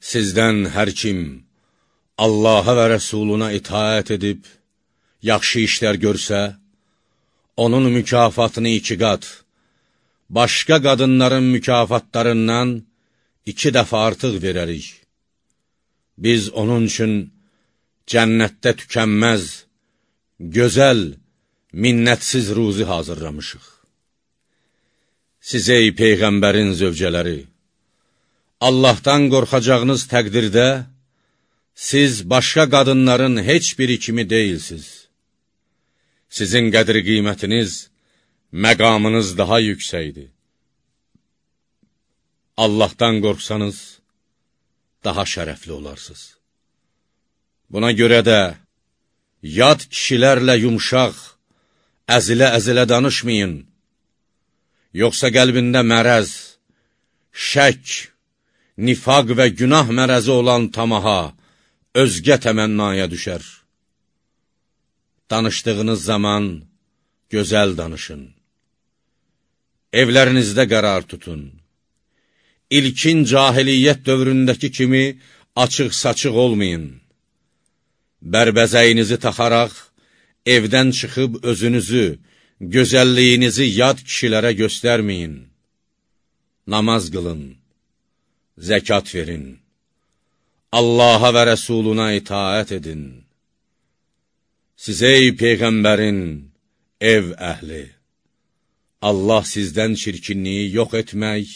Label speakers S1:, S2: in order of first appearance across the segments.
S1: Sizdən hər kim Allaha və Rəsuluna itaət edib, yaxşı işlər görsə, onun mükafatını iki qat, başqa qadınların mükafatlarından iki dəfə artıq verərik. Biz onun üçün cənnətdə tükənməz, gözəl, minnətsiz ruzi hazırlamışıq. Siz ey Peyğəmbərin zövcələri, Allahdan qorxacağınız təqdirdə, siz başqa qadınların heç biri kimi deyilsiz. Sizin qədir qiymətiniz, məqamınız daha yüksəkdir. Allahdan qorxsanız, daha şərəfli olarsınız. Buna görə də, yad kişilərlə yumşaq, əzilə-əzilə danışmayın. Yoxsa qəlbində mərəz, şək, nifaq və günah mərəzi olan tamaha, özgə təmənnaya düşər. Danışdığınız zaman gözəl danışın. Evlərinizdə qərar tutun. İlkin cahiliyyət dövründəki kimi açıq-saçıq olmayın. Bərbəzəyinizi taxaraq, evdən çıxıb özünüzü, gözəlliyinizi yad kişilərə göstərməyin. Namaz qılın, zəkat verin. Allaha və Rəsuluna itaət edin. Siz ey Peyğəmbərin ev əhli, Allah sizdən çirkinliyi yox etmək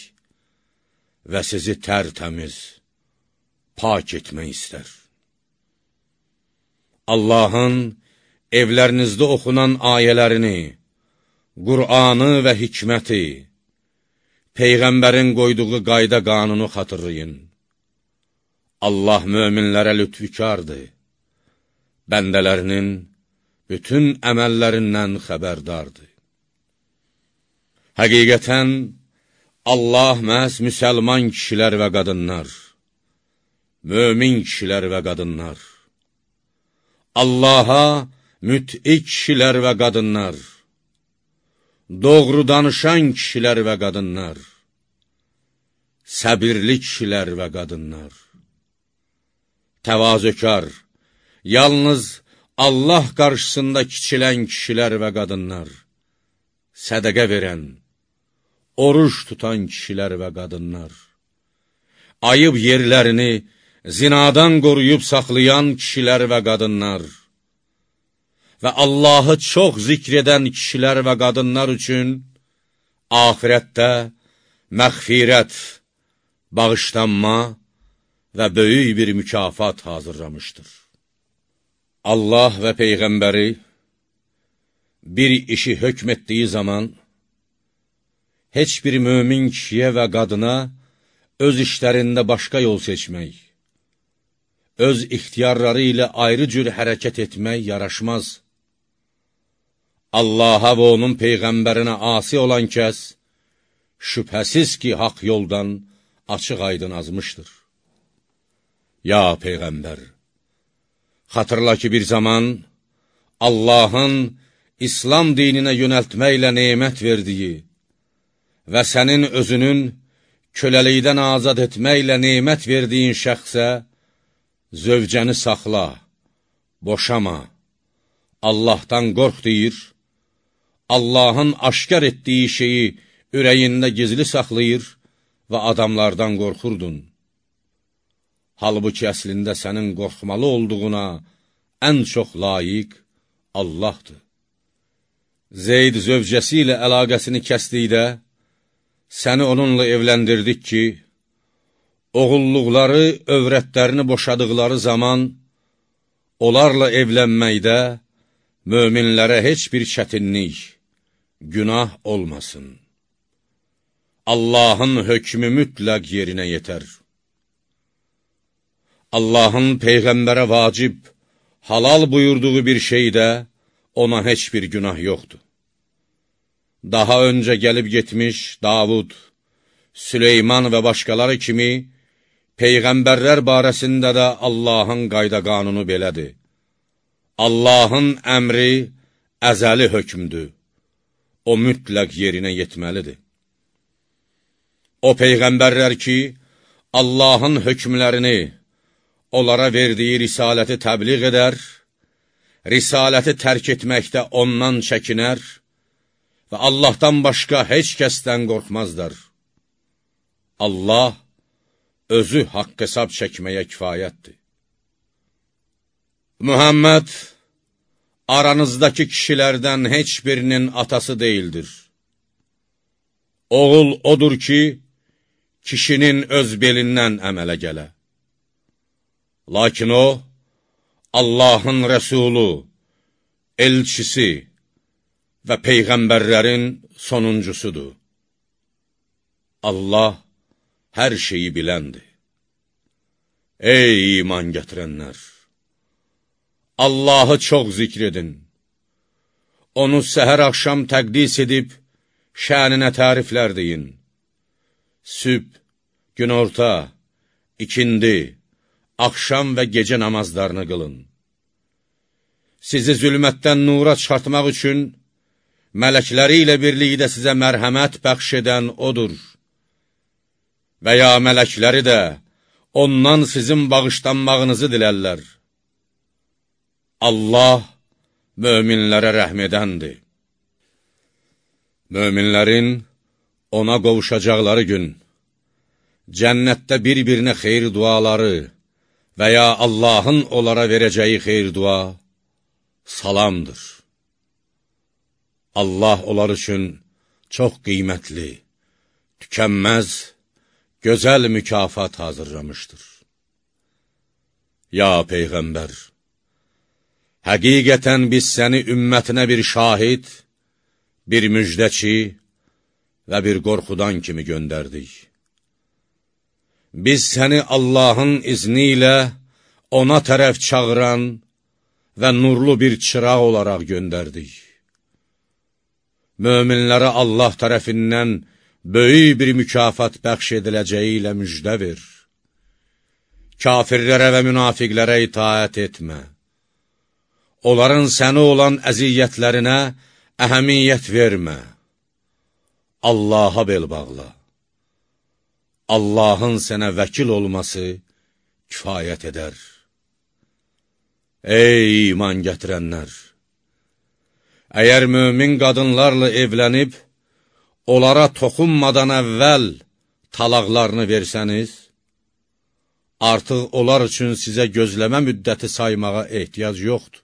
S1: və sizi tərtəmiz, pak etmək istər. Allahın evlərinizdə oxunan ayələrini, Qur'anı və hikməti, Peyğəmbərin qoyduğu qayda qanunu xatırlayın. Allah möminlərə lütfükardır, bəndələrinin bütün əməllərindən xəbərdardır. Həqiqətən, Allah məhz müsəlman kişilər və qadınlar, mömin kişilər və qadınlar, Allaha müt'i kişilər və qadınlar, doğru danışan kişilər və qadınlar, səbirli kişilər və qadınlar, təvazökar, yalnız Allah qarşısında kiçilən kişilər və qadınlar, sədəqə verən, oruç tutan kişilər və qadınlar, ayıb yerlərini zinadan qoruyub saxlayan kişilər və qadınlar və Allahı çox zikr edən kişilər və qadınlar üçün ahirətdə məxfirət, bağışlanma və böyük bir mükafat hazırlamışdır. Allah və Peyğəmbəri bir işi hökm etdiyi zaman, heç bir mömin kişiyə və qadına öz işlərində başqa yol seçmək, öz ixtiyarları ilə ayrı cür hərəkət etmək yaraşmaz. Allaha və onun Peyğəmbərinə asi olan kəs, şübhəsiz ki, haqq yoldan açıq aydın azmışdır. Ya Peyğəmbər! Xatırla ki, bir zaman Allahın İslam dininə yönəltməklə neymət verdiyi və sənin özünün köləlikdən azad etməklə neymət verdiyin şəxsə zövcəni saxla, boşama, Allahdan qorx deyir, Allahın aşkar etdiyi şeyi ürəyində gizli saxlayır və adamlardan qorxurdun. Halbuki əslində sənin qorxmalı olduğuna ən çox layiq Allahdır. Zeyd zövcəsi ilə əlaqəsini kəsdikdə, səni onunla evləndirdik ki, oğulluqları, övrətlərini boşadıqları zaman, onlarla evlənməkdə möminlərə heç bir çətinlik, günah olmasın. Allahın hökmü mütləq yerinə yetər. Allahın Peyğəmbərə vacib, halal buyurduğu bir şeydə ona heç bir günah yoxdur. Daha öncə gəlib getmiş Davud, Süleyman və başqaları kimi Peyğəmbərlər barəsində də Allahın qayda qanunu belədir. Allahın əmri əzəli hökmdür. O mütləq yerinə yetməlidir. O Peyğəmbərlər ki, Allahın hökmlərini, onlara verdiyi risaləti təbliğ edər, risaləti tərk etməkdə ondan çəkinər və Allahdan başqa heç kəsdən qorxmazlar. Allah özü haqq hesab çəkməyə kifayətdir. Mühəmməd aranızdakı kişilərdən heç birinin atası deyildir. Oğul odur ki, kişinin öz belindən əmələ gələ. Lakin o, Allahın rəsulu, elçisi və peyğəmbərlərin sonuncusudur. Allah hər şeyi biləndir. Ey iman gətirənlər! Allahı çox zikr edin. Onu səhər axşam təqdis edib, şəninə təriflər deyin. Süb, günorta, ikindi, axşam və gecə namazlarını qılın. Sizi zülmətdən nura çıxartmaq üçün, mələkləri ilə birlikdə sizə mərhəmət bəxş edən odur. Və ya mələkləri də ondan sizin bağışlanmağınızı dilərlər. Allah möminlərə rəhm edəndir. Möminlərin ona qovuşacaqları gün, cənnətdə bir-birinə xeyir duaları və ya Allahın onlara verəcəyi xeyir dua salamdır. Allah onlar üçün çox qiymətli, tükənməz, gözəl mükafat hazırlamışdır. Ya Peyğəmbər! Həqiqətən biz səni ümmətinə bir şahid, bir müjdəçi və bir qorxudan kimi göndərdik. Biz səni Allahın izni ilə ona tərəf çağıran və nurlu bir çıraq olaraq göndərdik. Möminlərə Allah tərəfindən böyük bir mükafat bəxş ediləcəyi ilə müjdə ver. Kafirlərə və münafiqlərə itaət etmə onların səni olan əziyyətlərinə əhəmiyyət vermə. Allaha bel bağla. Allahın sənə vəkil olması kifayət edər. Ey iman gətirənlər! Əgər mömin qadınlarla evlənib, onlara toxunmadan əvvəl talaqlarını versəniz, artıq onlar üçün sizə gözləmə müddəti saymağa ehtiyac yoxdur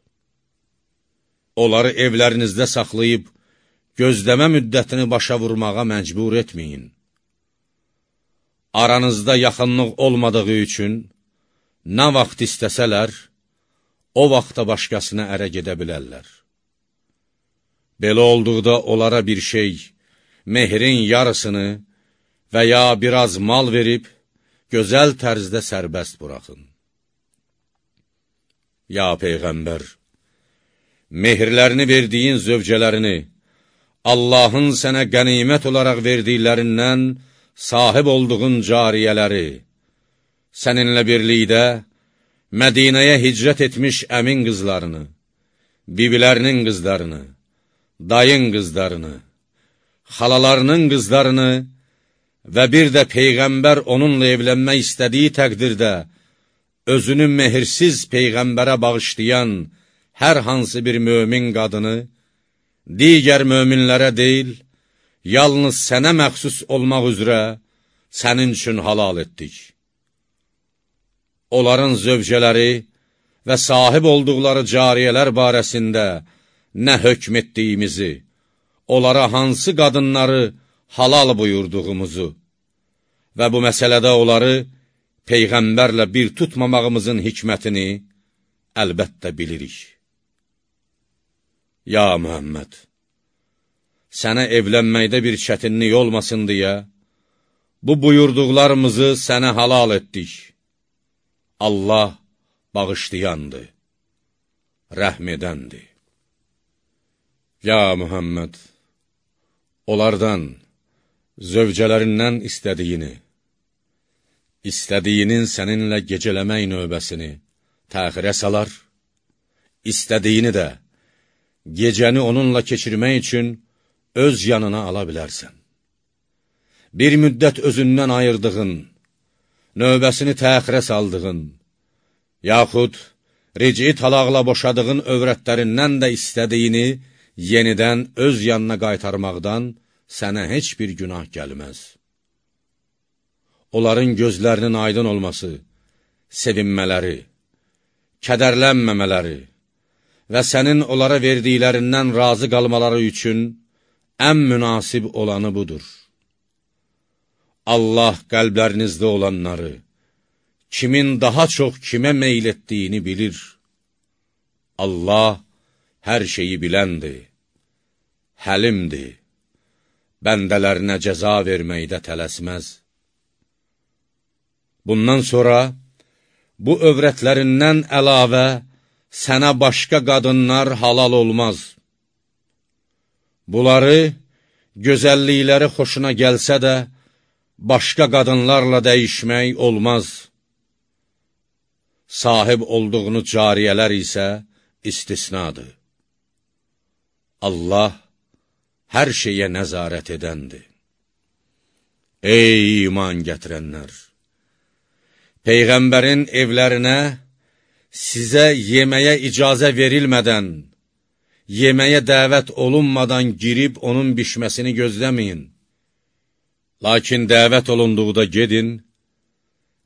S1: onları evlərinizdə saxlayıb, gözləmə müddətini başa vurmağa məcbur etməyin. Aranızda yaxınlıq olmadığı üçün, nə vaxt istəsələr, o vaxta başqasına ərə gedə bilərlər. Belə olduqda onlara bir şey, mehrin yarısını və ya biraz mal verib, gözəl tərzdə sərbəst buraxın. Ya Peyğəmbər! Mehirlərini verdiyin zövcələrini, Allahın sənə qənimət olaraq verdiklərindən sahib olduğun cariyələri, səninlə birlikdə Mədinəyə hicrət etmiş əmin qızlarını, bibilərinin qızlarını, dayın qızlarını, xalalarının qızlarını və bir də Peyğəmbər onunla evlənmək istədiyi təqdirdə özünü mehirsiz Peyğəmbərə bağışlayan hər hansı bir mömin qadını, digər möminlərə deyil, yalnız sənə məxsus olmaq üzrə sənin üçün halal etdik. Onların zövcələri və sahib olduqları cariyələr barəsində nə hökm etdiyimizi, onlara hansı qadınları halal buyurduğumuzu və bu məsələdə onları Peyğəmbərlə bir tutmamağımızın hikmətini əlbəttə bilirik. Ya Mühəmməd, sənə evlənməkdə bir çətinlik olmasın deyə, bu buyurduqlarımızı sənə halal etdik. Allah bağışlayandır, rəhm edəndir. Ya Mühəmməd, onlardan, zövcələrindən istədiyini, istədiyinin səninlə gecələmək növbəsini təxirə salar, istədiyini də, gecəni onunla keçirmək üçün öz yanına ala bilərsən. Bir müddət özündən ayırdığın, növbəsini təxirə saldığın, yaxud rici talaqla boşadığın övrətlərindən də istədiyini yenidən öz yanına qaytarmaqdan sənə heç bir günah gəlməz. Onların gözlərinin aydın olması, sevinmələri, kədərlənməmələri və sənin onlara verdiklərindən razı qalmaları üçün ən münasib olanı budur. Allah qəlblərinizdə olanları, kimin daha çox kimə meyl etdiyini bilir. Allah hər şeyi biləndir, həlimdir, bəndələrinə cəza verməkdə tələsməz. Bundan sonra, bu övrətlərindən əlavə sənə başqa qadınlar halal olmaz. Bunları, gözəllikləri xoşuna gəlsə də, başqa qadınlarla dəyişmək olmaz. Sahib olduğunu cariyələr isə istisnadır. Allah hər şeyə nəzarət edəndir. Ey iman gətirənlər! Peyğəmbərin evlərinə sizə yeməyə icazə verilmədən, yeməyə dəvət olunmadan girib onun bişməsini gözləməyin. Lakin dəvət olunduqda gedin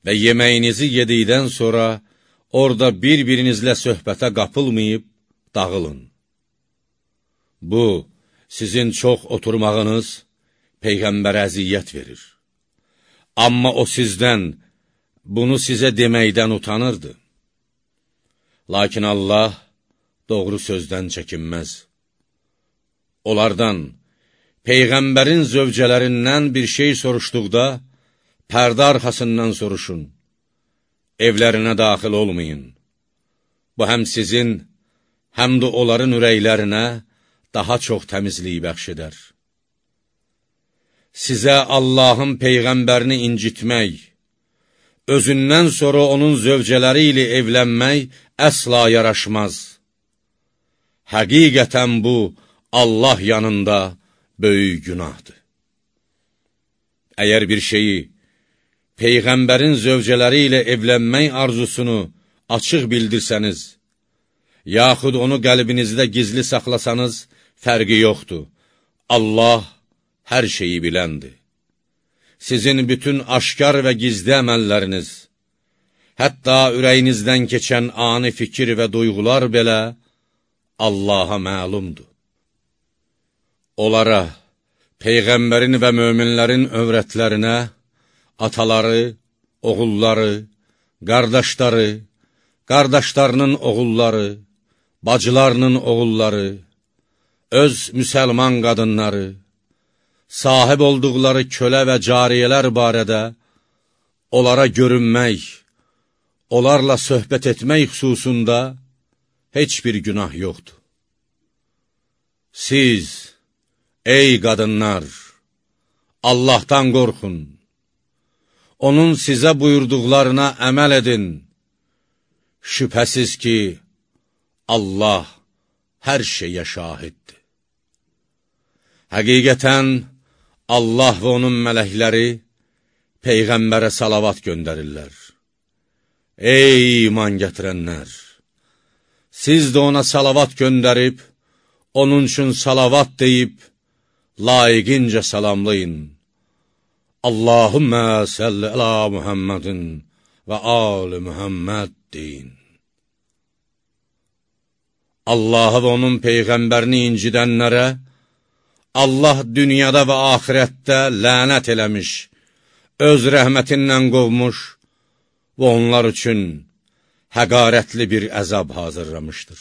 S1: və yeməyinizi yedikdən sonra orada bir-birinizlə söhbətə qapılmayıb dağılın. Bu, sizin çox oturmağınız Peyğəmbərə əziyyət verir. Amma o sizdən, bunu sizə deməkdən utanırdı. Lakin Allah doğru sözdən çəkinməz. Onlardan, Peyğəmbərin zövcələrindən bir şey soruşduqda, pərdə arxasından soruşun, evlərinə daxil olmayın. Bu həm sizin, həm də onların ürəklərinə daha çox təmizliyi bəxş edər. Sizə Allahın Peyğəmbərini incitmək, özündən sonra onun zövcələri ilə evlənmək əsla yaraşmaz. Həqiqətən bu, Allah yanında, böyük günahdır. Əgər bir şeyi Peyğəmbərin zövcələri ilə evlənmək arzusunu açıq bildirsəniz, yaxud onu qəlbinizdə gizli saxlasanız, fərqi yoxdur. Allah hər şeyi biləndir. Sizin bütün aşkar və gizli əməlləriniz, hətta ürəyinizdən keçən ani fikir və duyğular belə Allaha məlumdur. Onlara, Peyğəmbərin və möminlərin övrətlərinə, ataları, oğulları, qardaşları, qardaşlarının oğulları, bacılarının oğulları, öz müsəlman qadınları, sahib olduqları kölə və cariyələr barədə onlara görünmək, onlarla söhbət etmək xüsusunda heç bir günah yoxdur. Siz, Ey qadınlar, Allahdan qorxun, onun sizə buyurduqlarına əməl edin. Şübhəsiz ki, Allah hər şeyə şahiddir. Həqiqətən, Allah və onun mələkləri Peyğəmbərə salavat göndərirlər. Ey iman gətirənlər! Siz də ona salavat göndərib, onun üçün salavat deyib, layiqincə salamlayın. Allahümmə səlli əla Muhammedin və ali Muhammed deyin. Allahı və onun Peyğəmbərini incidənlərə Allah dünyada və ahirətdə lənət eləmiş, öz rəhmətindən qovmuş və onlar üçün həqarətli bir əzab hazırlamışdır.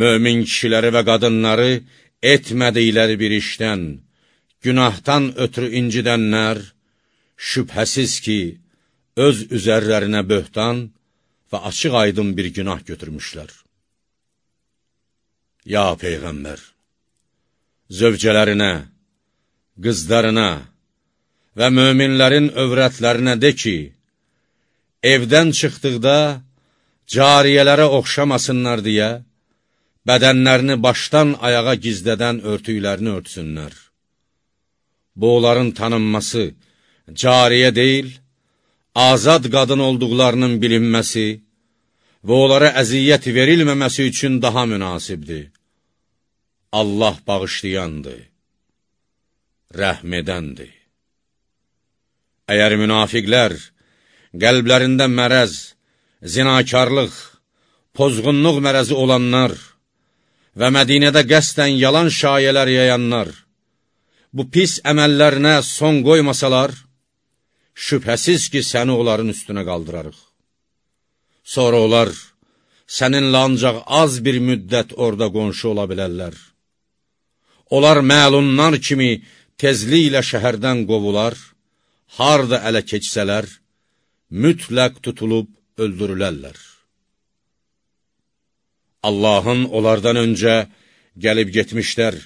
S1: Mömin kişiləri və qadınları etmədikləri bir işdən, günahdan ötürü incidənlər, şübhəsiz ki, öz üzərlərinə böhtan və açıq aydın bir günah götürmüşlər. Ya Peyğəmbər, zövcələrinə, qızlarına və möminlərin övrətlərinə de ki, evdən çıxdıqda cariyələrə oxşamasınlar deyə, bədənlərini başdan ayağa gizlədən örtüklərini örtsünlər. Bu, onların tanınması, cariyə deyil, azad qadın olduqlarının bilinməsi və onlara əziyyət verilməməsi üçün daha münasibdir. Allah bağışlayandır, rəhm edəndir. Əgər münafiqlər qəlblərində mərəz, zinakarlıq, pozğunluq mərəzi olanlar və Mədinədə qəsdən yalan şayələr yayanlar, bu pis əməllərinə son qoymasalar, şübhəsiz ki, səni onların üstünə qaldırarıq. Sonra onlar səninlə ancaq az bir müddət orada qonşu ola bilərlər. Onlar məlunlar kimi tezliklə şəhərdən qovular, harda ələ keçsələr, mütləq tutulub öldürülərlər. Allahın onlardan öncə gəlib getmişlər,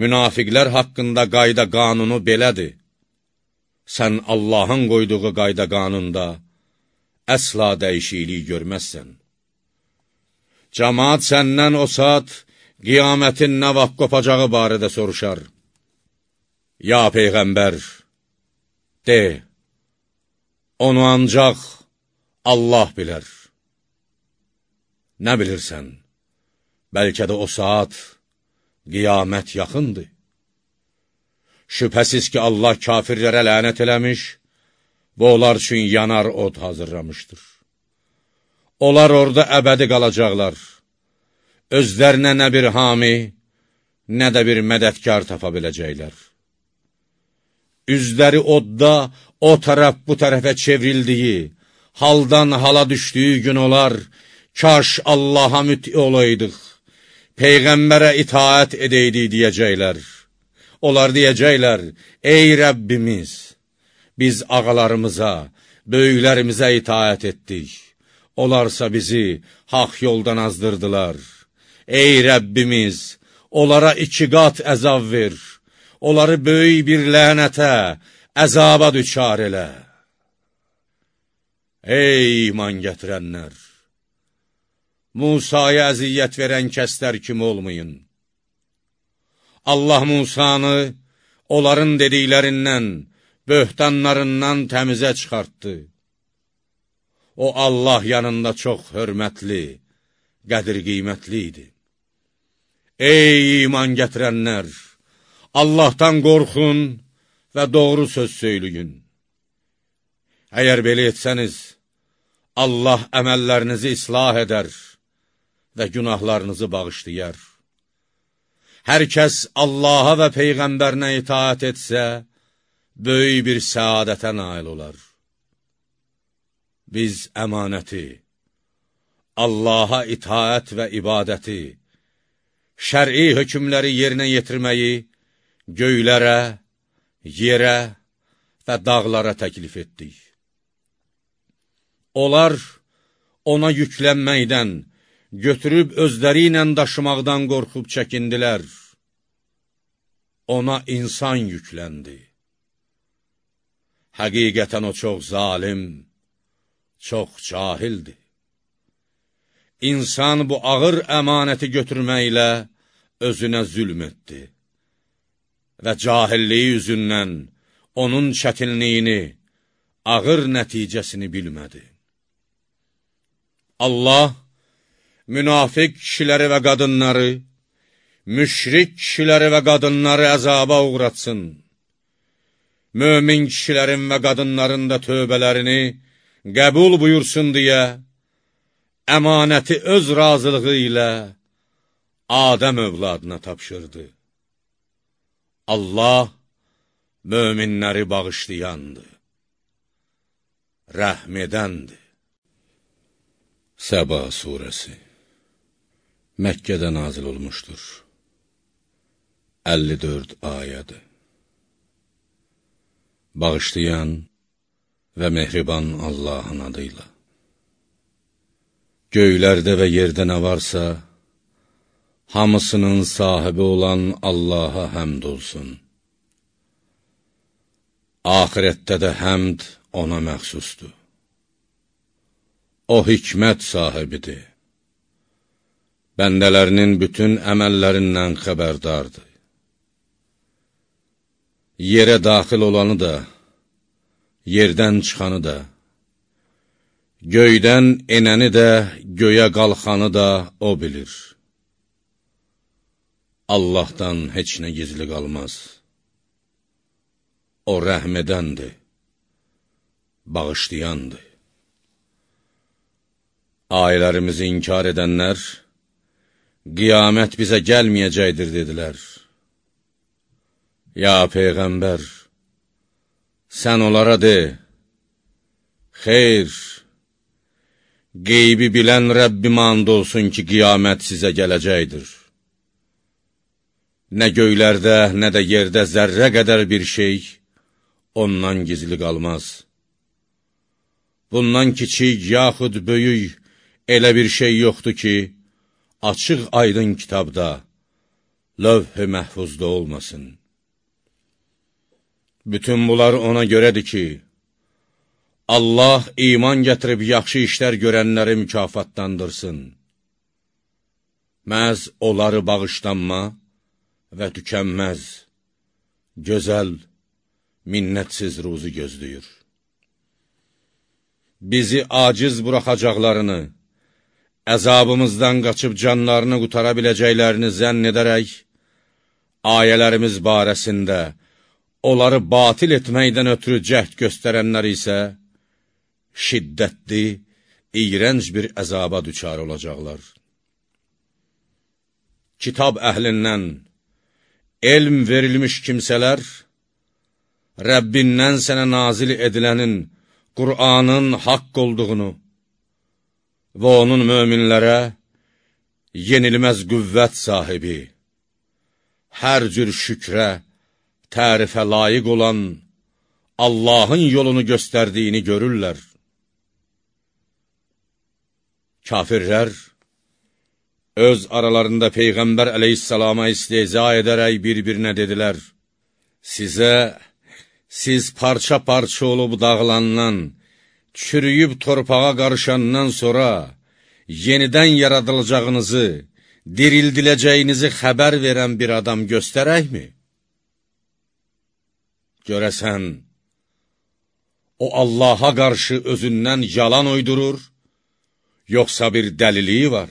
S1: münafiqlər haqqında qayda qanunu belədir. Sən Allahın qoyduğu qayda qanunda əsla dəyişiklik görməzsən. Cəmaat səndən o saat qiyamətin nə vaxt qopacağı barədə soruşar. Ya Peyğəmbər, de, onu ancaq Allah bilər. Nə bilirsən? Bəlkə də o saat qiyamət yaxındır. Şübhəsiz ki, Allah kafirlərə lənət eləmiş və onlar üçün yanar od hazırlamışdır. Onlar orada əbədi qalacaqlar. Özlərinə nə bir hami, nə də bir mədədkar tapa biləcəklər. Üzləri odda o tərəf bu tərəfə çevrildiyi, haldan hala düşdüyü gün olar, kaş Allaha müti olaydıq Peyğəmbərə itaət edəydik deyəcəklər. Onlar deyəcəklər, ey Rəbbimiz, biz ağalarımıza, böyüklərimizə itaət etdik. Onlarsa bizi haq yoldan azdırdılar. Ey Rəbbimiz, onlara iki qat əzab ver, onları böyük bir lənətə, əzaba düçar elə. Ey iman gətirənlər! Musaya əziyyət verən kəslər kimi olmayın. Allah Musanı onların dediklərindən, böhtanlarından təmizə çıxartdı. O, Allah yanında çox hörmətli, qədir qiymətli idi. Ey iman gətirənlər! Allahdan qorxun və doğru söz söyləyin. Əgər belə etsəniz, Allah əməllərinizi islah edər və günahlarınızı bağışlayar. Hər kəs Allaha və Peyğəmbərinə itaat etsə, böyük bir səadətə nail olar. Biz əmanəti, Allaha itaət və ibadəti, şəri hökmləri yerinə yetirməyi göylərə, yerə və dağlara təklif etdik. Onlar ona yüklənməkdən, götürüb özləri ilə daşımaqdan qorxub çəkindilər. Ona insan yükləndi. Həqiqətən o çox zalim, çox cahildir. İnsan bu ağır əmanəti götürməklə özünə zülm etdi və cahilliyi üzündən onun çətinliyini, ağır nəticəsini bilmədi. Allah münafiq kişiləri və qadınları, müşrik kişiləri və qadınları əzaba uğratsın. Mömin kişilərin və qadınların da tövbələrini qəbul buyursun deyə, əmanəti öz razılığı ilə Adəm övladına tapşırdı. Allah möminləri bağışlayandır, rəhm edəndir. Səba surəsi Məkkədə nazil olmuşdur. 54 ayədir. Bağışlayan və mehriban Allahın adıyla. Göylərdə və yerdə nə varsa, hamısının sahibi olan Allaha həmd olsun. Ahirətdə də həmd ona məxsusdur. O hikmət sahibidir bəndələrinin bütün əməllərindən xəbərdardır. Yerə daxil olanı da, yerdən çıxanı da, göydən enəni də, göyə qalxanı da O bilir. Allahdan heç nə gizli qalmaz. O rəhmədəndir, bağışlayandır. Ayələrimizi inkar edənlər, qiyamət bizə gəlməyəcəkdir, dedilər. Ya Peyğəmbər, sən onlara de, xeyr, qeybi bilən Rəbbim and olsun ki, qiyamət sizə gələcəkdir. Nə göylərdə, nə də yerdə zərrə qədər bir şey ondan gizli qalmaz. Bundan kiçik, yaxud böyük elə bir şey yoxdur ki, açıq aydın kitabda, lövh-i məhfuzda olmasın. Bütün bunlar ona görədir ki, Allah iman gətirib yaxşı işlər görənləri mükafatlandırsın. Məz onları bağışlanma və tükənməz, gözəl, minnətsiz ruzu gözləyir. Bizi aciz buraxacaqlarını, əzabımızdan qaçıb canlarını qutara biləcəklərini zənn edərək, ayələrimiz barəsində onları batil etməkdən ötürü cəhd göstərənlər isə şiddətli, iyrənc bir əzaba düçar olacaqlar. Kitab əhlindən elm verilmiş kimsələr, Rəbbindən sənə nazil edilənin, Qur'anın haqq olduğunu və onun möminlərə yenilməz qüvvət sahibi, hər cür şükrə, tərifə layiq olan Allahın yolunu göstərdiyini görürlər. Kafirlər öz aralarında Peyğəmbər əleyhissalama istehza edərək bir-birinə dedilər, Sizə, siz parça-parça olub dağlandan, çürüyüb torpağa qarışandan sonra yenidən yaradılacağınızı, dirildiləcəyinizi xəbər verən bir adam göstərəkmi? Görəsən, o Allaha qarşı özündən yalan uydurur, yoxsa bir dəliliyi var?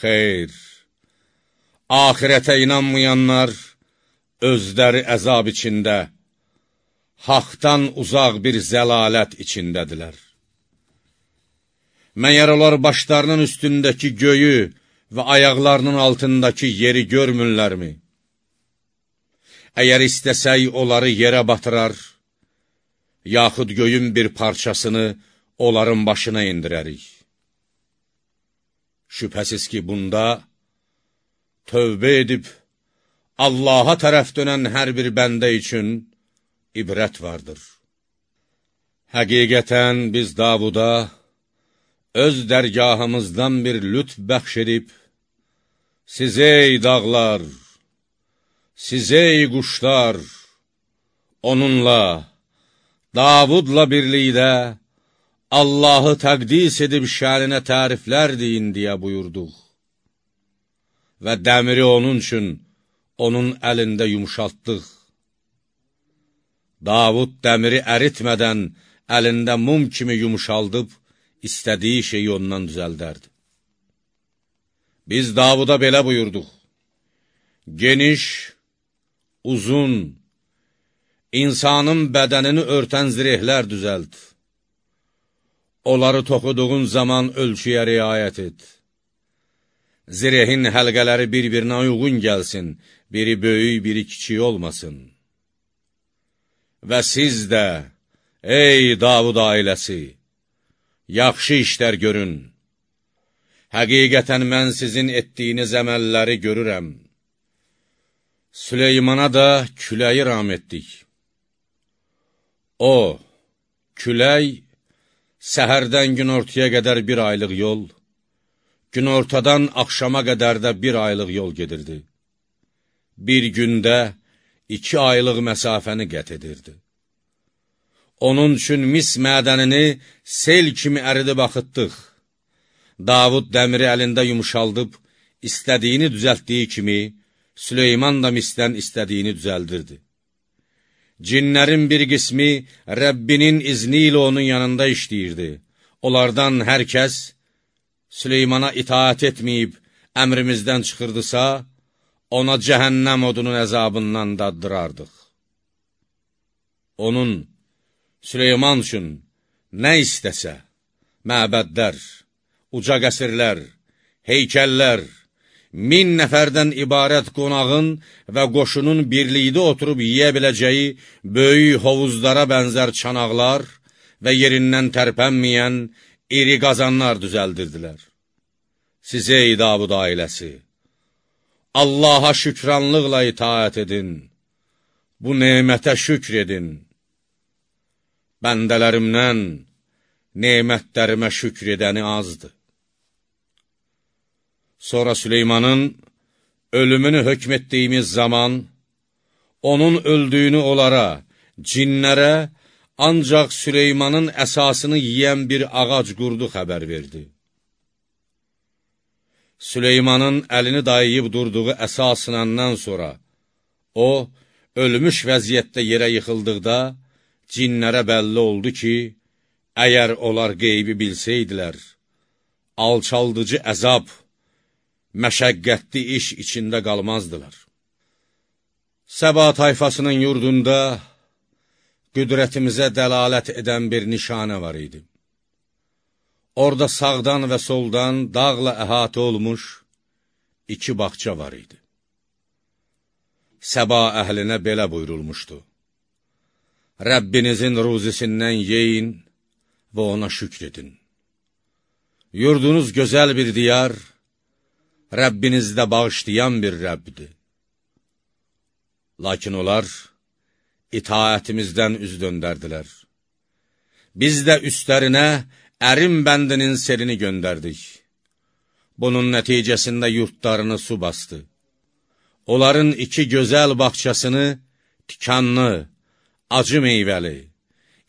S1: Xeyr, ahirətə inanmayanlar özləri əzab içində, haqdan uzaq bir zəlalət içindədirlər. Məyər onlar başlarının üstündəki göyü və ayaqlarının altındakı yeri görmürlərmi? Əgər istəsək, onları yerə batırar, yaxud göyün bir parçasını onların başına indirərik. Şübhəsiz ki, bunda tövbə edib, Allaha tərəf dönən hər bir bəndə üçün ibrət vardır. Həqiqətən biz Davuda öz dərgahımızdan bir lütf bəxş edib, Siz ey dağlar, siz ey quşlar, onunla, Davudla birlikdə Allahı təqdis edib şəninə təriflər deyin deyə buyurduq. Və dəmiri onun üçün onun əlində yumşaltdıq. Davud dəmiri əritmədən əlində mum kimi yumşaldıb, istədiyi şeyi ondan düzəldərdi. Biz Davuda belə buyurduq, geniş, uzun, insanın bədənini örtən zirehlər düzəld. Onları toxuduğun zaman ölçüyə riayət et. Zirehin həlqələri bir-birinə uyğun gəlsin, biri böyük, biri kiçik olmasın. Və siz də, ey Davud ailəsi, yaxşı işlər görün. Həqiqətən mən sizin etdiyiniz əməlləri görürəm. Süleymana da küləyi ram etdik. O, küləy, səhərdən gün ortaya qədər bir aylıq yol, gün ortadan axşama qədər də bir aylıq yol gedirdi. Bir gündə iki aylıq məsafəni qət edirdi. Onun üçün mis mədənini sel kimi əridib axıtdıq. Davud dəmiri əlində yumuşaldıb, istədiyini düzəltdiyi kimi, Süleyman da misdən istədiyini düzəldirdi. Cinlərin bir qismi Rəbbinin izni ilə onun yanında işləyirdi. Onlardan hər kəs Süleymana itaət etməyib əmrimizdən çıxırdısa, ona cəhənnəm odunun əzabından daddırardıq. Onun Süleyman üçün nə istəsə, məbədlər, uca qəsrlər, heykəllər, min nəfərdən ibarət qonağın və qoşunun birlikdə oturub yiyə biləcəyi böyük hovuzlara bənzər çanaqlar və yerindən tərpənməyən iri qazanlar düzəldirdilər. Sizə ey Davud ailəsi, Allaha şükranlıqla itaət edin, bu nemətə şükr edin. Bəndələrimdən nemətlərimə şükr edəni azdır. Sonra Süleymanın ölümünü hökm etdiyimiz zaman, onun öldüyünü onlara, cinlərə ancaq Süleymanın əsasını yiyən bir ağac qurdu xəbər verdi. Süleymanın əlini dayayıb durduğu əsasınandan sonra, o, ölmüş vəziyyətdə yerə yıxıldıqda, cinlərə bəlli oldu ki, əgər onlar qeybi bilsəydilər, alçaldıcı əzab, məşəqqətli iş içində qalmazdılar. Səba tayfasının yurdunda qüdrətimizə dəlalət edən bir nişanə var idi. Orada sağdan və soldan dağla əhatə olmuş iki bağça var idi. Səba əhlinə belə buyurulmuşdu. Rəbbinizin ruzisindən yeyin və ona şükr edin. Yurdunuz gözəl bir diyar, Rəbbinizdə bağışlayan bir Rəbbidir. Lakin onlar, itaətimizdən üz döndərdilər. Biz də üstlərinə ərin bəndinin serini göndərdik. Bunun nəticəsində yurtlarını su bastı. Onların iki gözəl baxçasını tikanlı, acı meyvəli,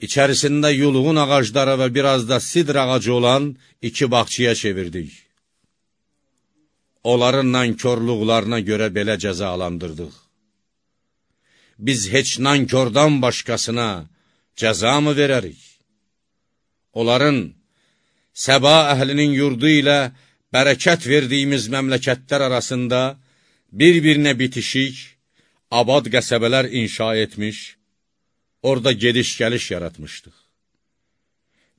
S1: içərisində yulğun ağacları və biraz da sidr ağacı olan iki baxçıya çevirdik. Onların nankörluqlarına görə belə cəzalandırdıq biz heç nankordan başqasına cəza mı verərik? Onların Səba əhlinin yurdu ilə bərəkət verdiyimiz məmləkətlər arasında bir-birinə bitişik, abad qəsəbələr inşa etmiş, orada gediş-gəliş yaratmışdıq.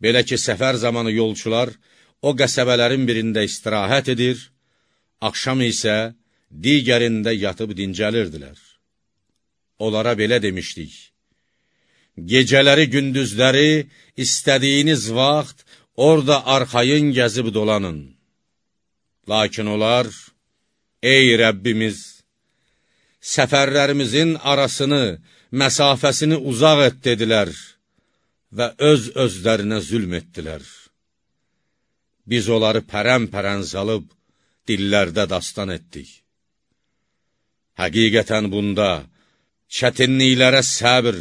S1: Belə ki, səfər zamanı yolçular o qəsəbələrin birində istirahət edir, axşam isə digərində yatıb dincəlirdilər onlara belə demişdik. Gecələri, gündüzləri istədiyiniz vaxt orada arxayın gəzib dolanın. Lakin onlar, ey Rəbbimiz, səfərlərimizin arasını, məsafəsini uzaq et dedilər və öz-özlərinə zülm etdilər. Biz onları pərən-pərən salıb, dillərdə dastan etdik. Həqiqətən bunda, çətinliklərə səbr,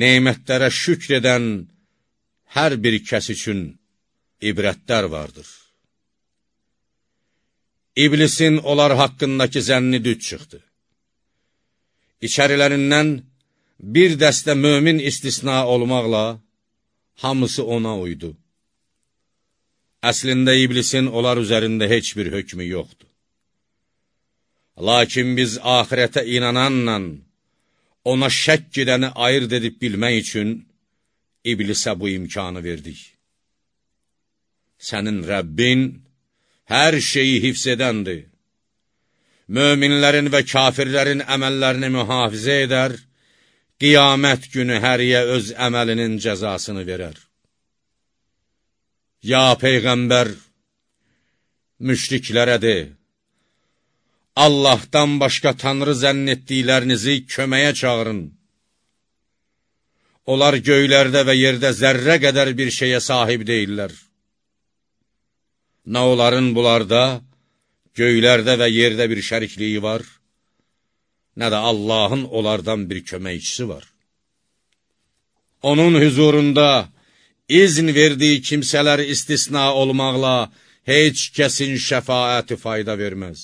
S1: neymətlərə şükr edən hər bir kəs üçün ibrətlər vardır. İblisin onlar haqqındakı zənni düz çıxdı. İçərilərindən bir dəstə mömin istisna olmaqla hamısı ona uydu. Əslində iblisin onlar üzərində heç bir hökmü yoxdur. Lakin biz ahirətə inananla ona şək gedəni ayırt edib bilmək üçün iblisə bu imkanı verdik. Sənin Rəbbin hər şeyi hifz edəndir. Möminlərin və kafirlərin əməllərini mühafizə edər, qiyamət günü həriyə öz əməlinin cəzasını verər. Ya Peyğəmbər, müşriklərə de, Allahdan başqa tanrı zənn etdiklərinizi köməyə çağırın. Onlar göylərdə və yerdə zərrə qədər bir şeyə sahib deyirlər. Nə onların bunlarda, göylərdə və yerdə bir şərikliyi var, nə də Allahın onlardan bir köməkçisi var. Onun hüzurunda izn verdiyi kimsələr istisna olmaqla heç kəsin şəfaəti fayda verməz.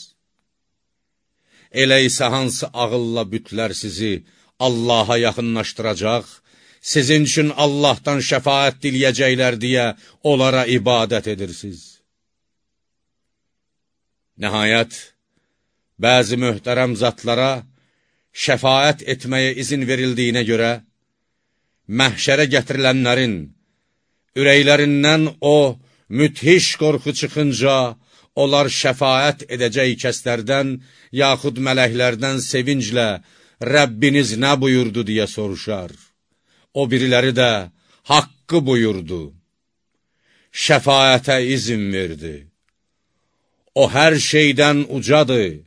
S1: Elə isə hansı ağılla bütlər sizi Allaha yaxınlaşdıracaq, sizin üçün Allahdan şəfaət diləyəcəklər deyə onlara ibadət edirsiniz. Nəhayət, bəzi möhtərəm zatlara şəfaət etməyə izin verildiyinə görə, məhşərə gətirilənlərin, ürəklərindən o müthiş qorxu çıxınca, onlar şəfaət edəcək kəslərdən, yaxud mələklərdən sevinclə, Rəbbiniz nə buyurdu deyə soruşar. O biriləri də haqqı buyurdu. Şəfayətə izin verdi. O hər şeydən ucadır,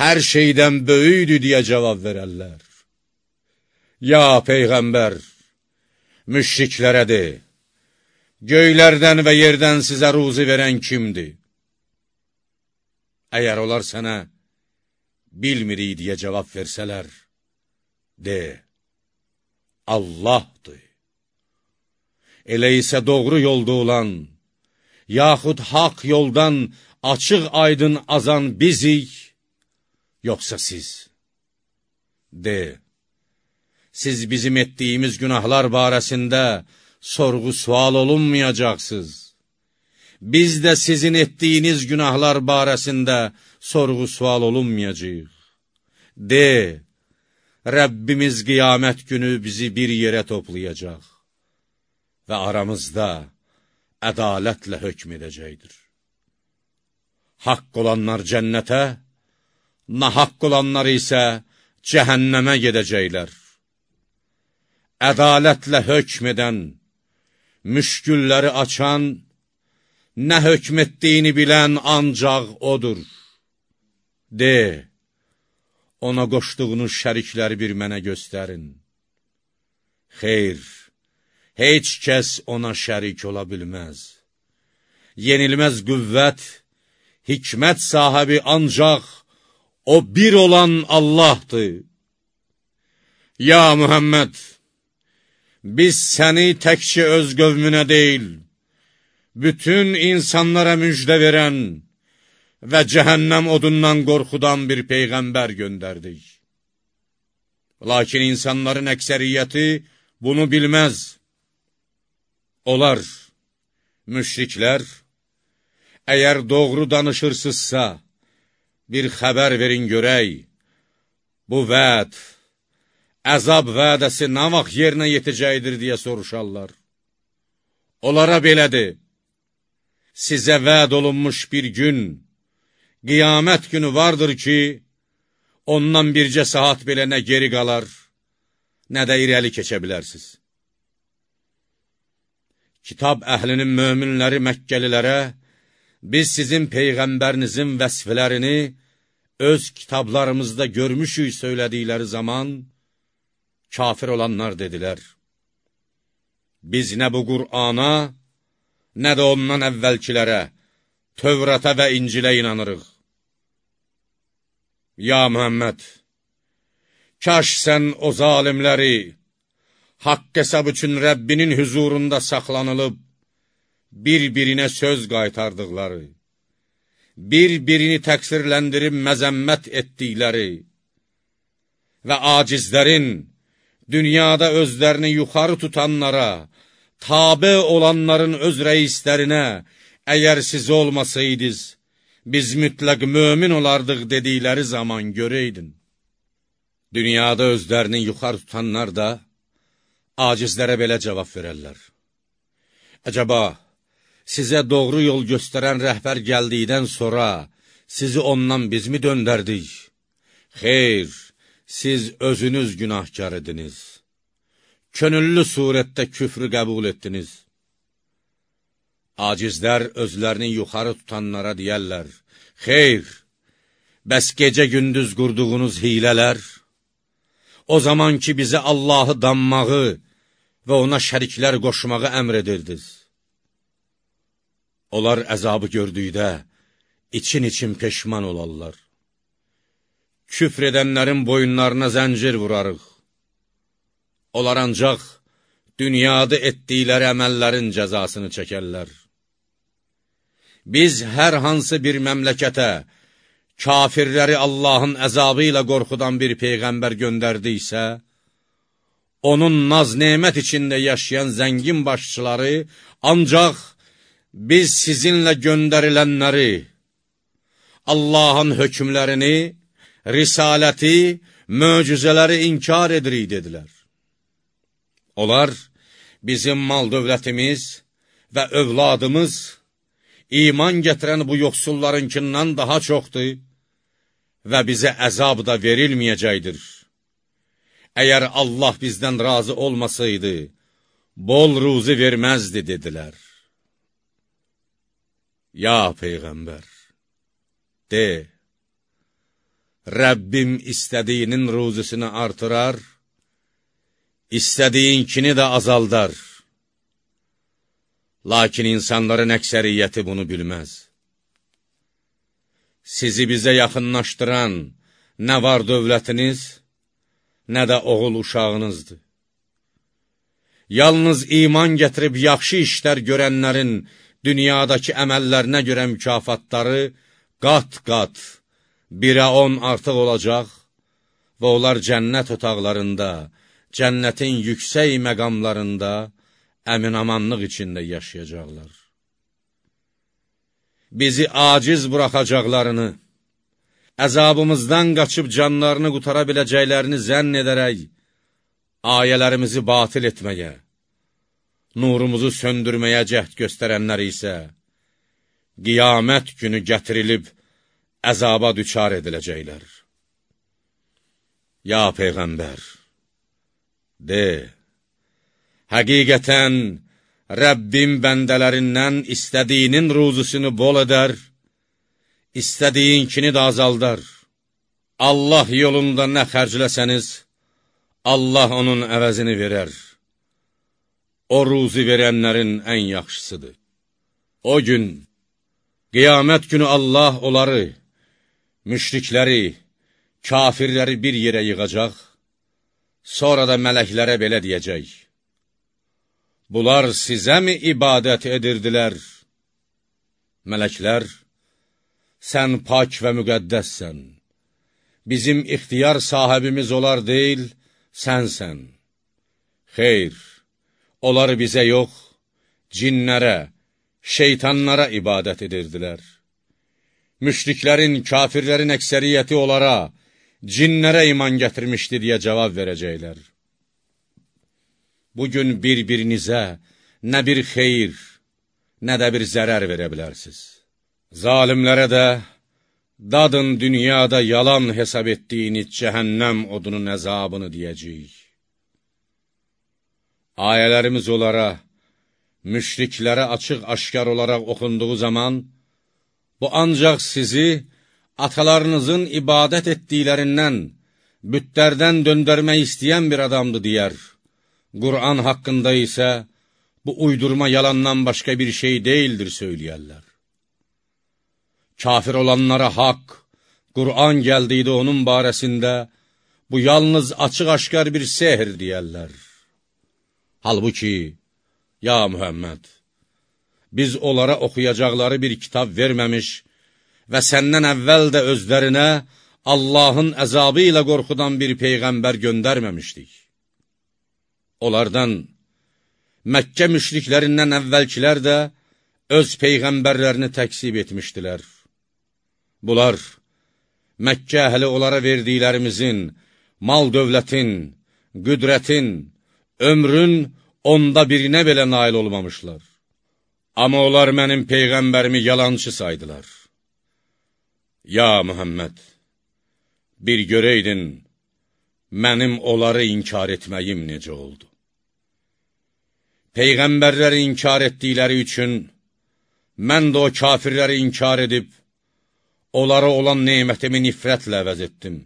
S1: hər şeydən böyüdür deyə cavab verərlər. Ya Peyğəmbər, müşriklərə de, göylərdən və yerdən sizə ruzi verən kimdir? Əgər onlar sənə bilmirik deyə cavab versələr, de, Allahdır. Elə isə doğru yolda olan, yaxud haq yoldan açıq aydın azan bizik, yoxsa siz? De, siz bizim etdiyimiz günahlar barəsində sorğu-sual olunmayacaqsınız. Biz də sizin etdiyiniz günahlar barəsində sorğu-sual olunmayacaq. De, Rəbbimiz qiyamət günü bizi bir yerə toplayacaq və aramızda ədalətlə hökm edəcəkdir. Haqq olanlar cənnətə, nahaqq olanlar isə cəhənnəmə gedəcəklər. Ədalətlə hökm edən, müşkülləri açan, nə hökm etdiyini bilən ancaq odur. De, ona qoşduğunuz şərikləri bir mənə göstərin. Xeyr, heç kəs ona şərik ola bilməz. Yenilməz qüvvət, hikmət sahibi ancaq o bir olan Allahdır. Ya Mühəmməd, biz səni təkcə öz qövmünə deyil, bütün insanlara müjdə verən, və cəhənnəm odundan qorxudan bir peyğəmbər göndərdik. Lakin insanların əksəriyyəti bunu bilməz. Onlar, müşriklər, əgər doğru danışırsızsa, bir xəbər verin görək, bu vəd, əzab vədəsi nə vaxt yerinə yetəcəkdir deyə soruşarlar. Onlara belədir, sizə vəd olunmuş bir gün, qiyamət günü vardır ki, ondan bircə saat belə nə geri qalar, nə də irəli keçə bilərsiz. Kitab əhlinin möminləri Məkkəlilərə, biz sizin Peyğəmbərinizin vəsflərini öz kitablarımızda görmüşük söylədikləri zaman, kafir olanlar dedilər, biz nə bu Qur'ana, nə də ondan əvvəlkilərə, Tövrata və İncilə inanırıq. Ya Mühəmməd, kaş sən o zalimləri haqq hesab üçün Rəbbinin hüzurunda saxlanılıb, bir-birinə söz qaytardıqları, bir-birini təqsirləndirib məzəmmət etdikləri və acizlərin, dünyada özlərini yuxarı tutanlara, tabe olanların öz rəislərinə, əgər siz olmasaydınız, biz mütləq mömin olardıq dedikləri zaman görəydin. Dünyada özlərini yuxar tutanlar da acizlərə belə cavab verərlər. Əcəba, sizə doğru yol göstərən rəhbər gəldikdən sonra sizi ondan biz mi döndərdik? Xeyr, siz özünüz günahkar ediniz. Könüllü surətdə küfrü qəbul etdiniz. Acizlər özlərini yuxarı tutanlara deyərlər, Xeyr, bəs gecə-gündüz qurduğunuz hilələr, o zaman ki, bizə Allahı danmağı və ona şəriklər qoşmağı əmr edirdiniz. Onlar əzabı gördükdə, için-için peşman olarlar. Küfr edənlərin boyunlarına zəncir vurarıq. Onlar ancaq dünyada etdikləri əməllərin cəzasını çəkərlər. Biz hər hansı bir məmləkətə kafirləri Allahın əzabı ilə qorxudan bir Peyğəmbər göndərdiysə, onun naz-nemət içində yaşayan zəngin başçıları ancaq biz sizinlə göndərilənləri, Allahın hökmlərini, risaləti, möcüzələri inkar edirik, dedilər. Onlar bizim mal dövlətimiz və övladımız iman gətirən bu yoxsullarınkindən daha çoxdur və bizə əzab da verilməyəcəkdir. Əgər Allah bizdən razı olmasaydı, bol ruzi verməzdi, dedilər. Ya Peyğəmbər, de, Rəbbim istədiyinin ruzisini artırar, istədiyinkini də azaldar. Lakin insanların əksəriyyəti bunu bilməz. Sizi bizə yaxınlaşdıran nə var dövlətiniz, nə də oğul uşağınızdır. Yalnız iman gətirib yaxşı işlər görənlərin dünyadakı əməllərinə görə mükafatları qat-qat, birə on artıq olacaq və onlar cənnət otaqlarında, cənnətin yüksək məqamlarında əminamanlıq içində yaşayacaqlar. Bizi aciz buraxacaqlarını, əzabımızdan qaçıb canlarını qutara biləcəklərini zənn edərək, ayələrimizi batil etməyə, nurumuzu söndürməyə cəhd göstərənlər isə, qiyamət günü gətirilib, əzaba düçar ediləcəklər. Ya Peyğəmbər, de, həqiqətən Rəbbim bəndələrindən istədiyinin ruzusunu bol edər, istədiyinkini də azaldar. Allah yolunda nə xərcləsəniz, Allah onun əvəzini verər. O ruzi verənlərin ən yaxşısıdır. O gün, qiyamət günü Allah onları, müşrikləri, kafirləri bir yerə yığacaq, sonra da mələklərə belə deyəcək, Bunlar sizəmi ibadət edirdilər? Mələklər, sən pak və müqəddəssən, bizim ixtiyar sahibimiz olar deyil, sənsən. Xeyr, onlar bizə yox, cinlərə, şeytanlara ibadət edirdilər müşriklərin, kafirlərin əksəriyyəti onlara, cinlərə iman gətirmişdi deyə cavab verəcəklər. Bugün bir-birinizə nə bir xeyir, nə də bir zərər verə bilərsiniz. Zalimlərə də, dadın dünyada yalan hesab etdiyiniz cəhənnəm odunun əzabını deyəcəyik. Ayələrimiz onlara, müşriklərə açıq-aşkar olaraq oxunduğu zaman, Bu ancaq sizi atalarınızın ibadət etdiklərindən, bütlərdən döndərmək istəyən bir adamdır, deyər. Qur'an haqqında isə bu uydurma yalandan başqa bir şey deyildir, söyləyərlər. Kafir olanlara haqq, Qur'an gəldiydi onun barəsində, bu yalnız açıq-aşkar bir sehr deyərlər. Halbuki, ya Mühəmməd, biz onlara oxuyacaqları bir kitab verməmiş və səndən əvvəl də özlərinə Allahın əzabı ilə qorxudan bir Peyğəmbər göndərməmişdik. Onlardan, Məkkə müşriklərindən əvvəlkilər də öz Peyğəmbərlərini təksib etmişdilər. Bunlar, Məkkə əhli onlara verdiklərimizin, mal dövlətin, qüdrətin, ömrün onda birinə belə nail olmamışlar. Amma onlar mənim Peyğəmbərimi yalancı saydılar. Ya Mühəmməd, bir görəydin, mənim onları inkar etməyim necə oldu? Peyğəmbərləri inkar etdikləri üçün, mən də o kafirləri inkar edib, onlara olan neymətimi nifrətlə əvəz etdim.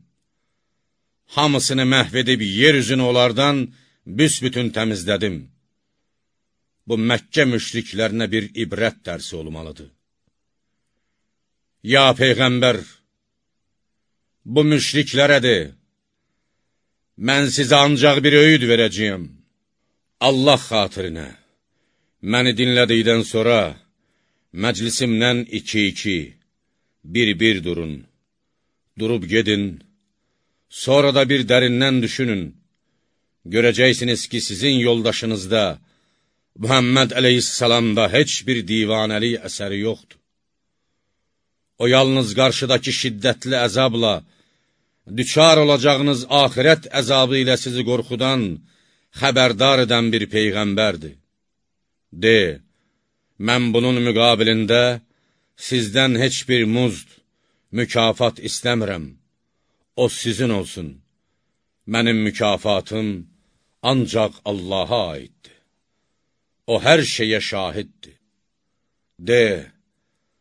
S1: Hamısını məhv edib, yer üzünü onlardan büsbütün təmizlədim bu Məkkə müşriklərinə bir ibrət dərsi olmalıdır. Ya Peyğəmbər, bu müşriklərədir, mən sizə ancaq bir öyüd verəcəyəm. Allah xatirinə, məni dinlədikdən sonra məclisimdən iki-iki, bir-bir durun durub gedin, sonra da bir dərindən düşünün. Görəcəksiniz ki, sizin yoldaşınızda, Muhammed əleyhissalamda heç bir divanəlik əsəri yoxdur. O yalnız qarşıdakı şiddətli əzabla, düçar olacağınız axirət əzabı ilə sizi qorxudan, xəbərdar edən bir peyğəmbərdir. De, mən bunun müqabilində sizdən heç bir muzd, mükafat istəmirəm. O sizin olsun. Mənim mükafatım ancaq Allaha aiddir. O hər şeyə şahiddir. De,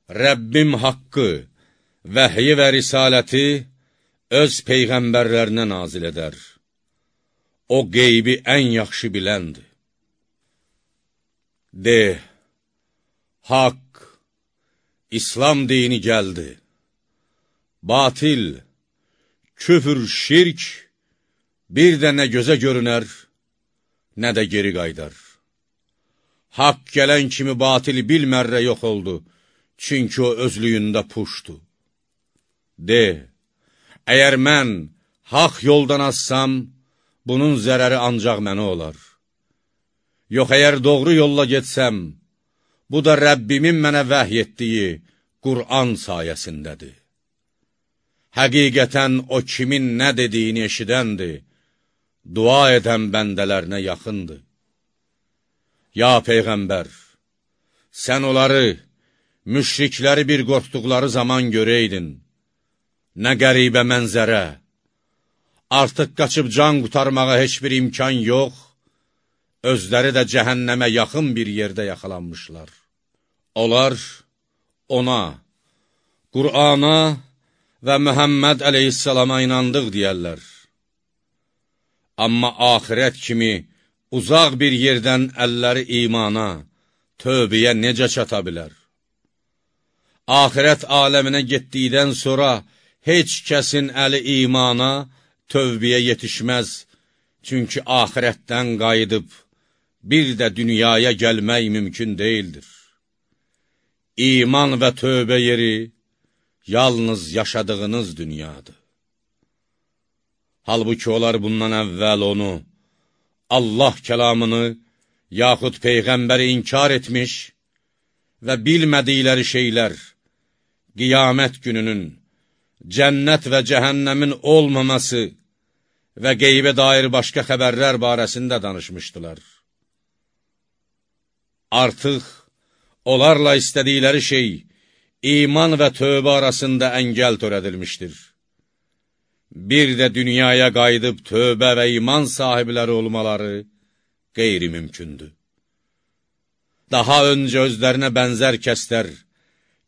S1: Rəbbim haqqı, vəhyi və risaləti öz peyğəmbərlərinə nazil edər. O qeybi ən yaxşı biləndir. De, haqq, İslam dini gəldi. Batil, küfür, şirk, bir də nə gözə görünər, nə də geri qaydar. Haqq gələn kimi batil bilmərrə yox oldu, çünki o özlüyündə puşdu. De, əgər mən haqq yoldan azsam, bunun zərəri ancaq mənə olar. Yox, əgər doğru yolla getsəm, bu da Rəbbimin mənə vəhy etdiyi Qur'an sayəsindədir. Həqiqətən o kimin nə dediyini eşidəndir, dua edən bəndələrinə yaxındır. Ya Peyğəmbər, sən onları, müşrikləri bir qorxduqları zaman görəydin, nə qəribə mənzərə, artıq qaçıb can qutarmağa heç bir imkan yox, özləri də cəhənnəmə yaxın bir yerdə yaxalanmışlar. Onlar ona, Qur'ana və Məhəmməd əleyhissalama inandıq deyərlər. Amma axirət kimi uzaq bir yerdən əlləri imana, tövbəyə necə çata bilər? Axirət aləminə getdikdən sonra heç kəsin əli imana, tövbəyə yetişməz, çünki axirətdən qayıdıb, bir də dünyaya gəlmək mümkün deyildir. İman və tövbə yeri yalnız yaşadığınız dünyadır. Halbuki onlar bundan əvvəl onu, Allah kəlamını, yaxud Peyğəmbəri inkar etmiş və bilmədikləri şeylər, qiyamət gününün, cənnət və cəhənnəmin olmaması və qeybə dair başqa xəbərlər barəsində danışmışdılar. Artıq onlarla istədikləri şey iman və tövbə arasında əngəl törədilmişdir. Bir də dünyaya qayıdıb tövbə və iman sahibləri olmaları qeyri-mümkündür. Daha öncə özlərinə bənzər kəslər,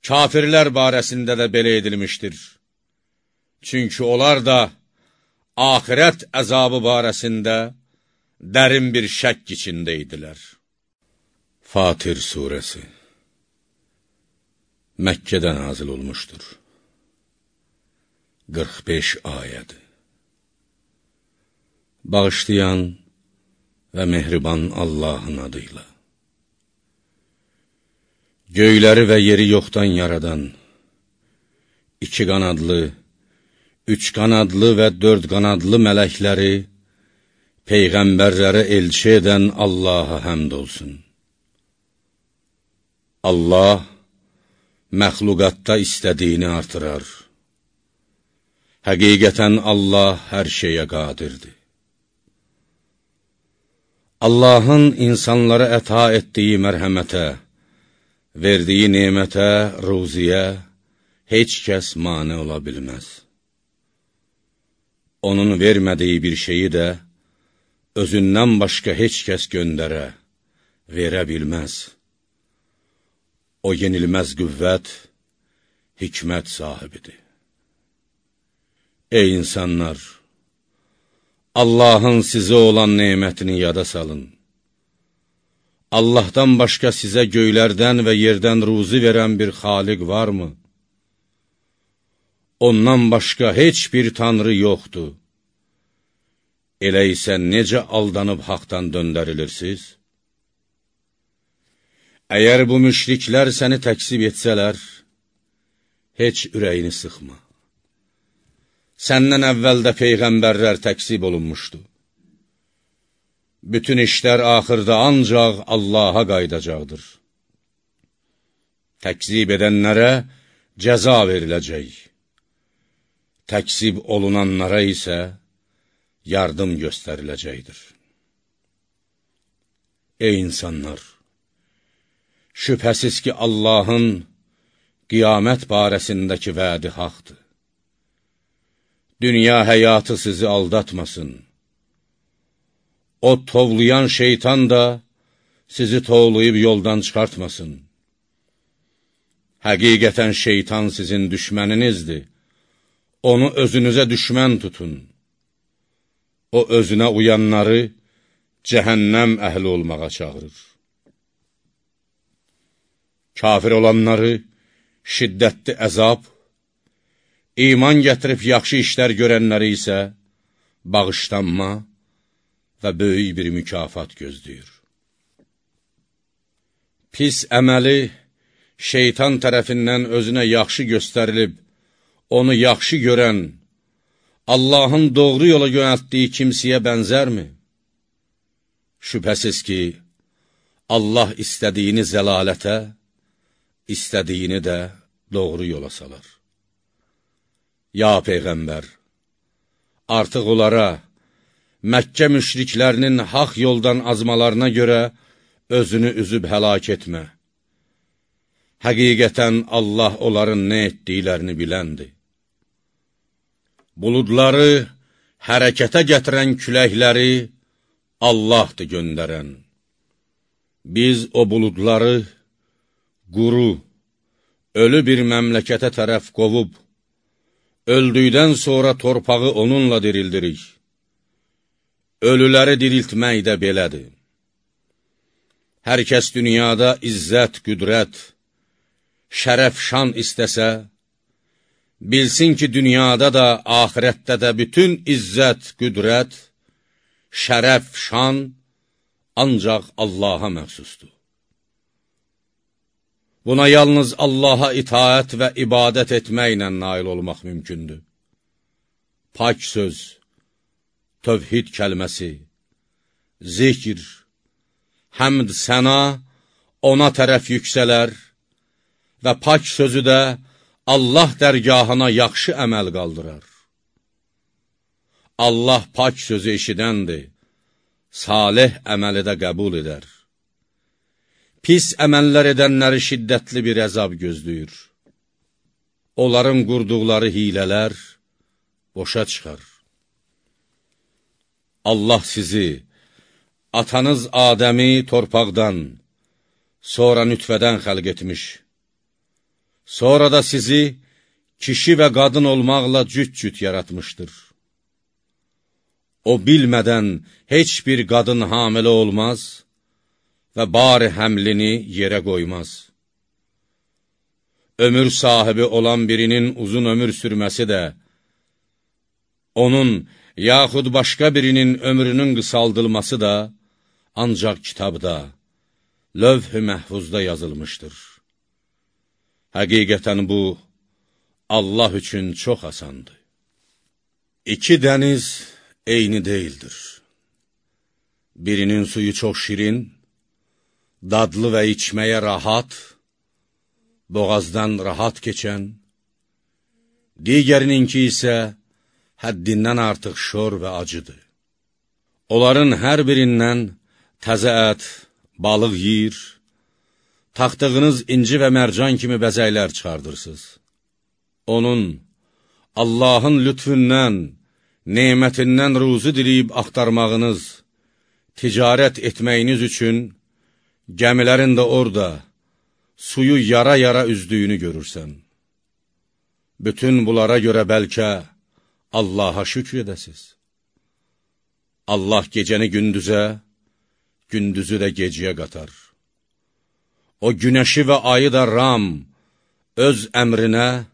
S1: kafirlər barəsində də belə edilmişdir. Çünki onlar da axirət əzabı barəsində dərin bir şək içində idilər. Fatir Suresi Məkkədə nazil olmuşdur. 45 ayəd Bağışlayan və mehriban Allahın adıyla Göyləri və yeri yoxdan yaradan, iki qanadlı, üç qanadlı və dörd qanadlı mələkləri, Peyğəmbərlərə elçi edən Allaha həmd olsun. Allah məxluqatda istədiyini artırar. Həqiqətən Allah hər şeyə qadirdir. Allahın insanlara əta etdiyi mərhəmətə, verdiyi nemətə, ruziyə heç kəs mane ola bilməz. Onun vermədiyi bir şeyi də özündən başqa heç kəs göndərə, verə bilməz. O yenilməz qüvvət, hikmət sahibidir. Ey insanlar! Allahın sizə olan nemətini yada salın. Allahdan başqa sizə göylərdən və yerdən ruzi verən bir xaliq varmı? Ondan başqa heç bir tanrı yoxdur. Elə isə necə aldanıb haqdan döndərilirsiniz? Əgər bu müşriklər səni təksib etsələr, heç ürəyini sıxma. Səndən əvvəldə peyğəmbərlər təksib olunmuşdu. Bütün işlər axırda ancaq Allaha qaydacaqdır. Təkzib edənlərə cəza veriləcək. Təksib olunanlara isə yardım göstəriləcəkdir. Ey insanlar! Şübhəsiz ki, Allahın qiyamət barəsindəki vədi haqdır. Dünya həyatı sizi aldatmasın. O tovlayan şeytan da sizi tovlayıb yoldan çıxartmasın. Həqiqətən şeytan sizin düşməninizdir. Onu özünüzə düşmən tutun. O özünə uyanları cəhənnəm əhli olmağa çağırır. Kafir olanları şiddətli əzab, iman gətirib yaxşı işlər görənləri isə bağışlanma və böyük bir mükafat gözləyir. Pis əməli şeytan tərəfindən özünə yaxşı göstərilib, onu yaxşı görən, Allahın doğru yola yönəltdiyi kimsiyə bənzərmi? Şübhəsiz ki, Allah istədiyini zəlalətə, istədiyini də doğru yola salar. Ya Peyğəmbər, artıq onlara, Məkkə müşriklərinin haq yoldan azmalarına görə özünü üzüb həlak etmə. Həqiqətən Allah onların nə etdiklərini biləndir. Buludları hərəkətə gətirən küləkləri Allahdır göndərən. Biz o buludları quru, ölü bir məmləkətə tərəf qovub, öldükdən sonra torpağı onunla dirildirik. Ölüləri diriltmək də belədir. Hər kəs dünyada izzət, qüdrət, şərəf, şan istəsə, bilsin ki, dünyada da, ahirətdə də bütün izzət, qüdrət, şərəf, şan ancaq Allaha məxsusdur. Buna yalnız Allaha itaət və ibadət etməklə nail olmaq mümkündür. Pak söz, tövhid kəlməsi, zikr, həmd səna ona tərəf yüksələr və pak sözü də Allah dərgahına yaxşı əməl qaldırar. Allah pak sözü eşidəndir, salih əməli də qəbul edər. Pis əməllər edənləri şiddətli bir əzab gözləyir. Onların qurduqları hilələr boşa çıxar. Allah sizi, atanız Adəmi torpaqdan, sonra nütfədən xəlq etmiş. Sonra da sizi kişi və qadın olmaqla cüt-cüt yaratmışdır. O bilmədən heç bir qadın hamilə olmaz və bari həmlini yerə qoymaz. Ömür sahibi olan birinin uzun ömür sürməsi də, onun yaxud başqa birinin ömrünün qısaldılması da ancaq kitabda, lövh-ü məhfuzda yazılmışdır. Həqiqətən bu, Allah üçün çox asandır. İki dəniz eyni deyildir. Birinin suyu çox şirin, dadlı və içməyə rahat, boğazdan rahat keçən, digərininki isə həddindən artıq şor və acıdır. Onların hər birindən təzə ət, balıq yiyir, taxtığınız inci və mərcan kimi bəzəklər çıxardırsınız. Onun, Allahın lütfündən, nemətindən ruzu diliyib axtarmağınız, ticarət etməyiniz üçün gəmilərin də orada, suyu yara-yara üzdüyünü görürsən. Bütün bunlara görə bəlkə Allaha şükr edəsiz. Allah gecəni gündüzə, gündüzü də geciyə qatar. O günəşi və ayı da Ram öz əmrinə,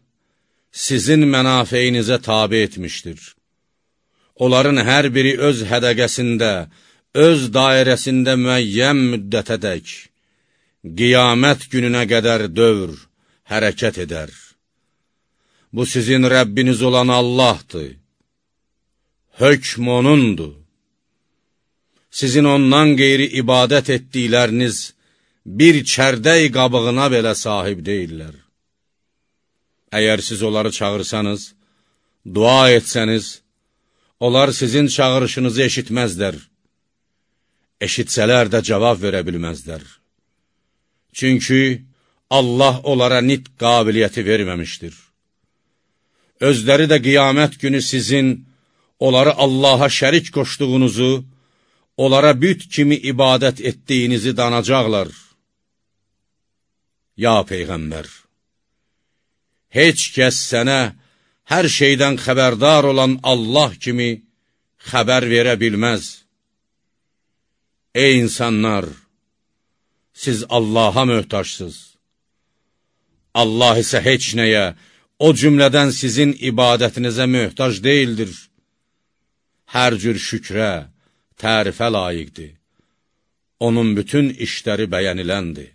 S1: sizin mənafeyinizə tabi etmişdir. Onların hər biri öz hədəqəsində, öz dairəsində müəyyən müddətədək, qiyamət gününə qədər dövr, hərəkət edər. Bu sizin Rəbbiniz olan Allahdır. Hökm O'nundur. Sizin ondan qeyri ibadət etdikləriniz bir çərdəy qabığına belə sahib deyirlər. Əgər siz onları çağırsanız, dua etsəniz, onlar sizin çağırışınızı eşitməzlər. Eşitsələr də cavab verə bilməzlər. Çünki Allah onlara nit qabiliyyəti verməmişdir. Özləri də qiyamət günü sizin onları Allaha şərik qoşduğunuzu, onlara büt kimi ibadət etdiyinizi danacaqlar. Ya Peyğəmbər! Heç kəs sənə hər şeydən xəbərdar olan Allah kimi xəbər verə bilməz. Ey insanlar! Siz Allaha möhtaçsınız. Allah isə heç nəyə, o cümlədən sizin ibadətinizə möhtac deyildir. Hər cür şükrə, tərifə layiqdir. Onun bütün işləri bəyəniləndir.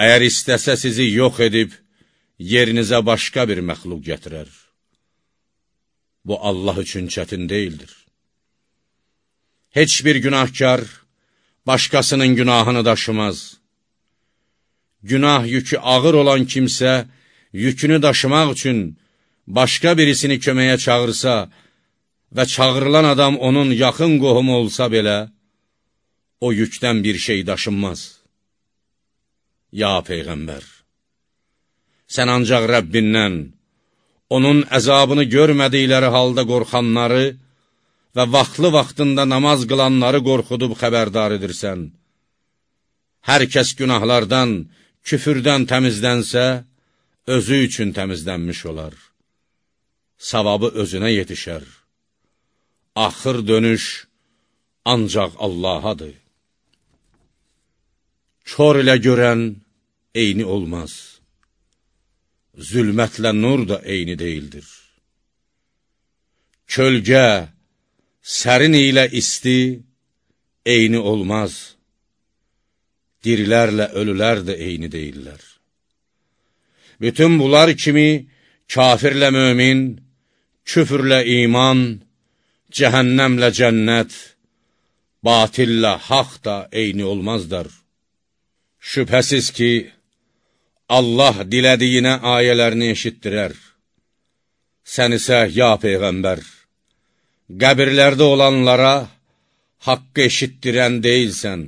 S1: Əgər istəsə sizi yox edib, yerinizə başqa bir məxluq gətirər. Bu, Allah üçün çətin deyildir. Heç bir günahkar başqasının günahını daşımaz. Günah yükü ağır olan kimsə, yükünü daşımaq üçün başqa birisini köməyə çağırsa və çağırılan adam onun yaxın qohumu olsa belə, o yükdən bir şey daşınmaz. Ya Peyğəmbər! Sən ancaq Rəbbindən, onun əzabını görmədikləri halda qorxanları və vaxtlı-vaxtında namaz qılanları qorxudub xəbərdar edirsən. Hər kəs günahlardan, küfürdən təmizlənsə, özü üçün təmizlənmiş olar. Savabı özünə yetişər. Axır dönüş ancaq Allahadır. Kör ilə görən eyni olmaz. Zülmətlə nur da eyni deyildir. Kölgə, sərin ilə isti eyni olmaz. Dirilərlə ölülər də eyni deyirlər. Bütün bunlar kimi kafirlə mömin, küfürlə iman, cəhənnəmlə cənnət, batillə haq da eyni olmazlar. Şübhəsiz ki, Allah dilədiyinə ayələrini eşitdirər. Sən isə, ya Peyğəmbər, qəbirlərdə olanlara haqqı eşitdirən deyilsən.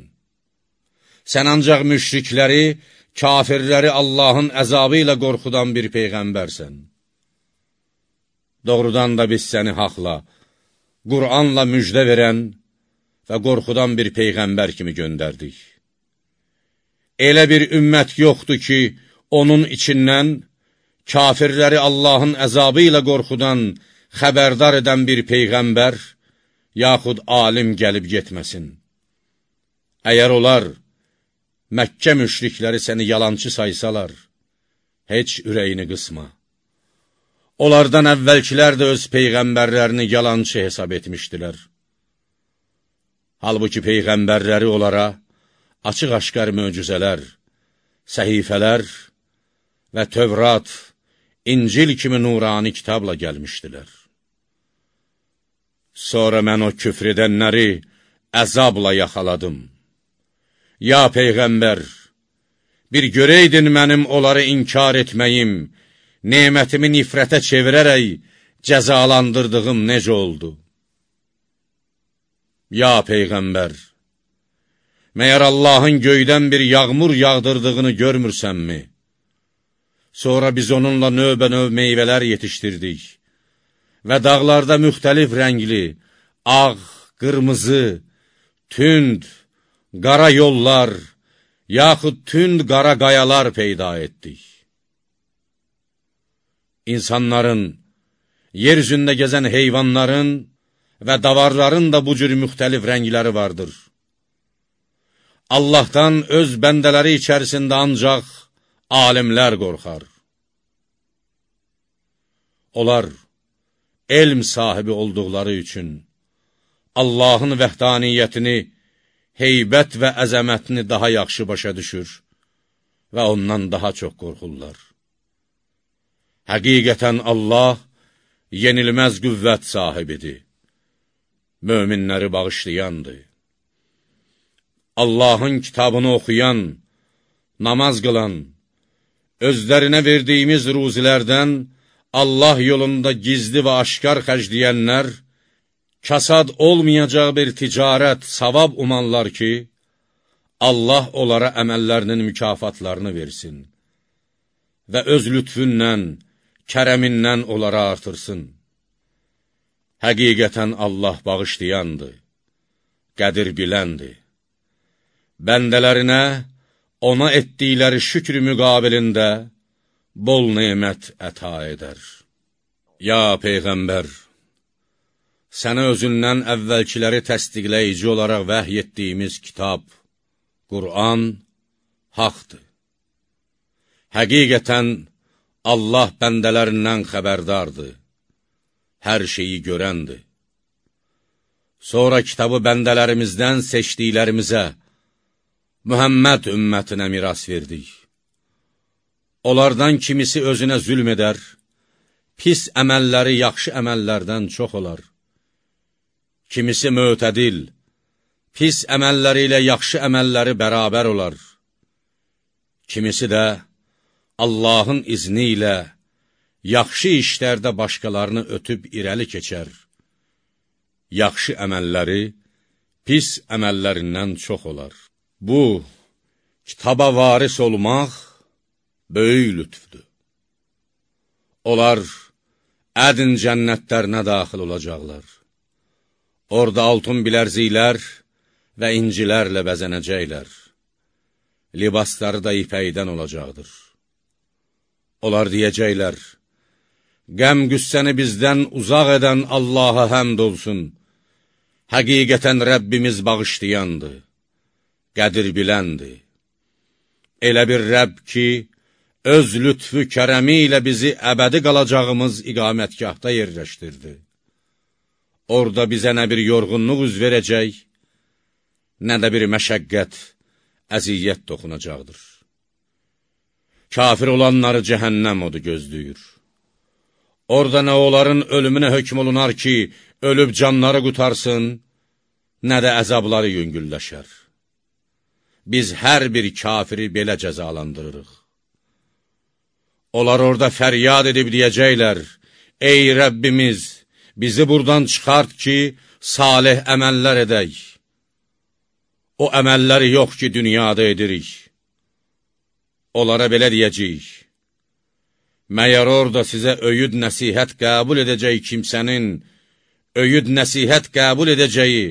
S1: Sən ancaq müşrikləri, kafirləri Allahın əzabı ilə qorxudan bir Peyğəmbərsən. Doğrudan da biz səni haqla, Qur'anla müjdə verən və qorxudan bir Peyğəmbər kimi göndərdik. Elə bir ümmət yoxdur ki, onun içindən kafirləri Allahın əzabı ilə qorxudan xəbərdar edən bir Peyğəmbər, yaxud alim gəlib getməsin. Əgər onlar, Məkkə müşrikləri səni yalançı saysalar, heç ürəyini qısma. Onlardan əvvəlkilər də öz peyğəmbərlərini yalançı hesab etmişdilər. Halbuki peyğəmbərləri onlara açıq-aşqar möcüzələr, səhifələr və Tövrat, İncil kimi nurani kitabla gəlmişdilər. Sonra mən o küfr edənləri əzabla yaxaladım. Ya Peyğəmbər, bir görəydin mənim onları inkar etməyim, nemətimi nifrətə çevirərək cəzalandırdığım necə oldu? Ya Peyğəmbər, məyər Allahın göydən bir yağmur yağdırdığını görmürsənmi? Sonra biz onunla növbə-növ meyvələr yetişdirdik və dağlarda müxtəlif rəngli, ağ, qırmızı, tünd, qara yollar, yaxud tünd qara qayalar peyda etdik. İnsanların, yer üzündə gəzən heyvanların və davarların da bu cür müxtəlif rəngləri vardır. Allahdan öz bəndələri içərisində ancaq alimlər qorxar. Onlar, elm sahibi olduqları üçün Allahın vəhdaniyyətini heybət və əzəmətini daha yaxşı başa düşür və ondan daha çox qorxurlar. Həqiqətən Allah yenilməz qüvvət sahibidir. Möminləri bağışlayandır. Allahın kitabını oxuyan, namaz qılan, özlərinə verdiyimiz ruzilərdən Allah yolunda gizli və aşkar xərcləyənlər, kasad olmayacaq bir ticarət, savab umanlar ki, Allah onlara əməllərinin mükafatlarını versin və öz lütfündən, kərəmindən onlara artırsın. Həqiqətən Allah bağışlayandır, qədir biləndir. Bəndələrinə ona etdikləri şükr müqabilində bol nemət əta edər. Ya Peyğəmbər, sənə özündən əvvəlkiləri təsdiqləyici olaraq vəhy etdiyimiz kitab, Qur'an haqdır. Həqiqətən, Allah bəndələrindən xəbərdardır, hər şeyi görəndir. Sonra kitabı bəndələrimizdən seçdiklərimizə, Mühəmməd ümmətinə miras verdik. Onlardan kimisi özünə zülm edər, pis əməlləri yaxşı əməllərdən çox olar. Kimisi mötədil, pis əməlləri ilə yaxşı əməlləri bərabər olar. Kimisi də, Allahın izni ilə yaxşı işlərdə başqalarını ötüb irəli keçər. Yaxşı əməlləri pis əməllərindən çox olar. Bu, kitaba varis olmaq böyük lütfdür. Onlar ədin cənnətlərinə daxil olacaqlar. Orada altın bilərziklər və incilərlə bəzənəcəklər. Libasları da ipəkdən olacaqdır. Onlar deyəcəklər, qəm qüssəni bizdən uzaq edən Allaha həmd olsun. Həqiqətən Rəbbimiz bağışlayandır, qədir biləndir. Elə bir Rəbb ki, öz lütfü kərəmi ilə bizi əbədi qalacağımız iqamətgahda yerləşdirdi. Orada bizə nə bir yorğunluq üz verəcək, nə də bir məşəqqət, əziyyət toxunacaqdır. Kafir olanları cəhənnəm odu gözləyir. Orada nə onların ölümünə hökm olunar ki, ölüb canları qutarsın, nə də əzabları yüngülləşər. Biz hər bir kafiri belə cəzalandırırıq. Onlar orada fəryad edib deyəcəklər, Ey Rəbbimiz, bizi buradan çıxart ki, salih əməllər edək. O əməlləri yox ki, dünyada edirik. Onlara belə deyəcəyik, Məyər orada sizə öyüd nəsihət qəbul edəcək kimsənin, öyüd nəsihət qəbul edəcəyi,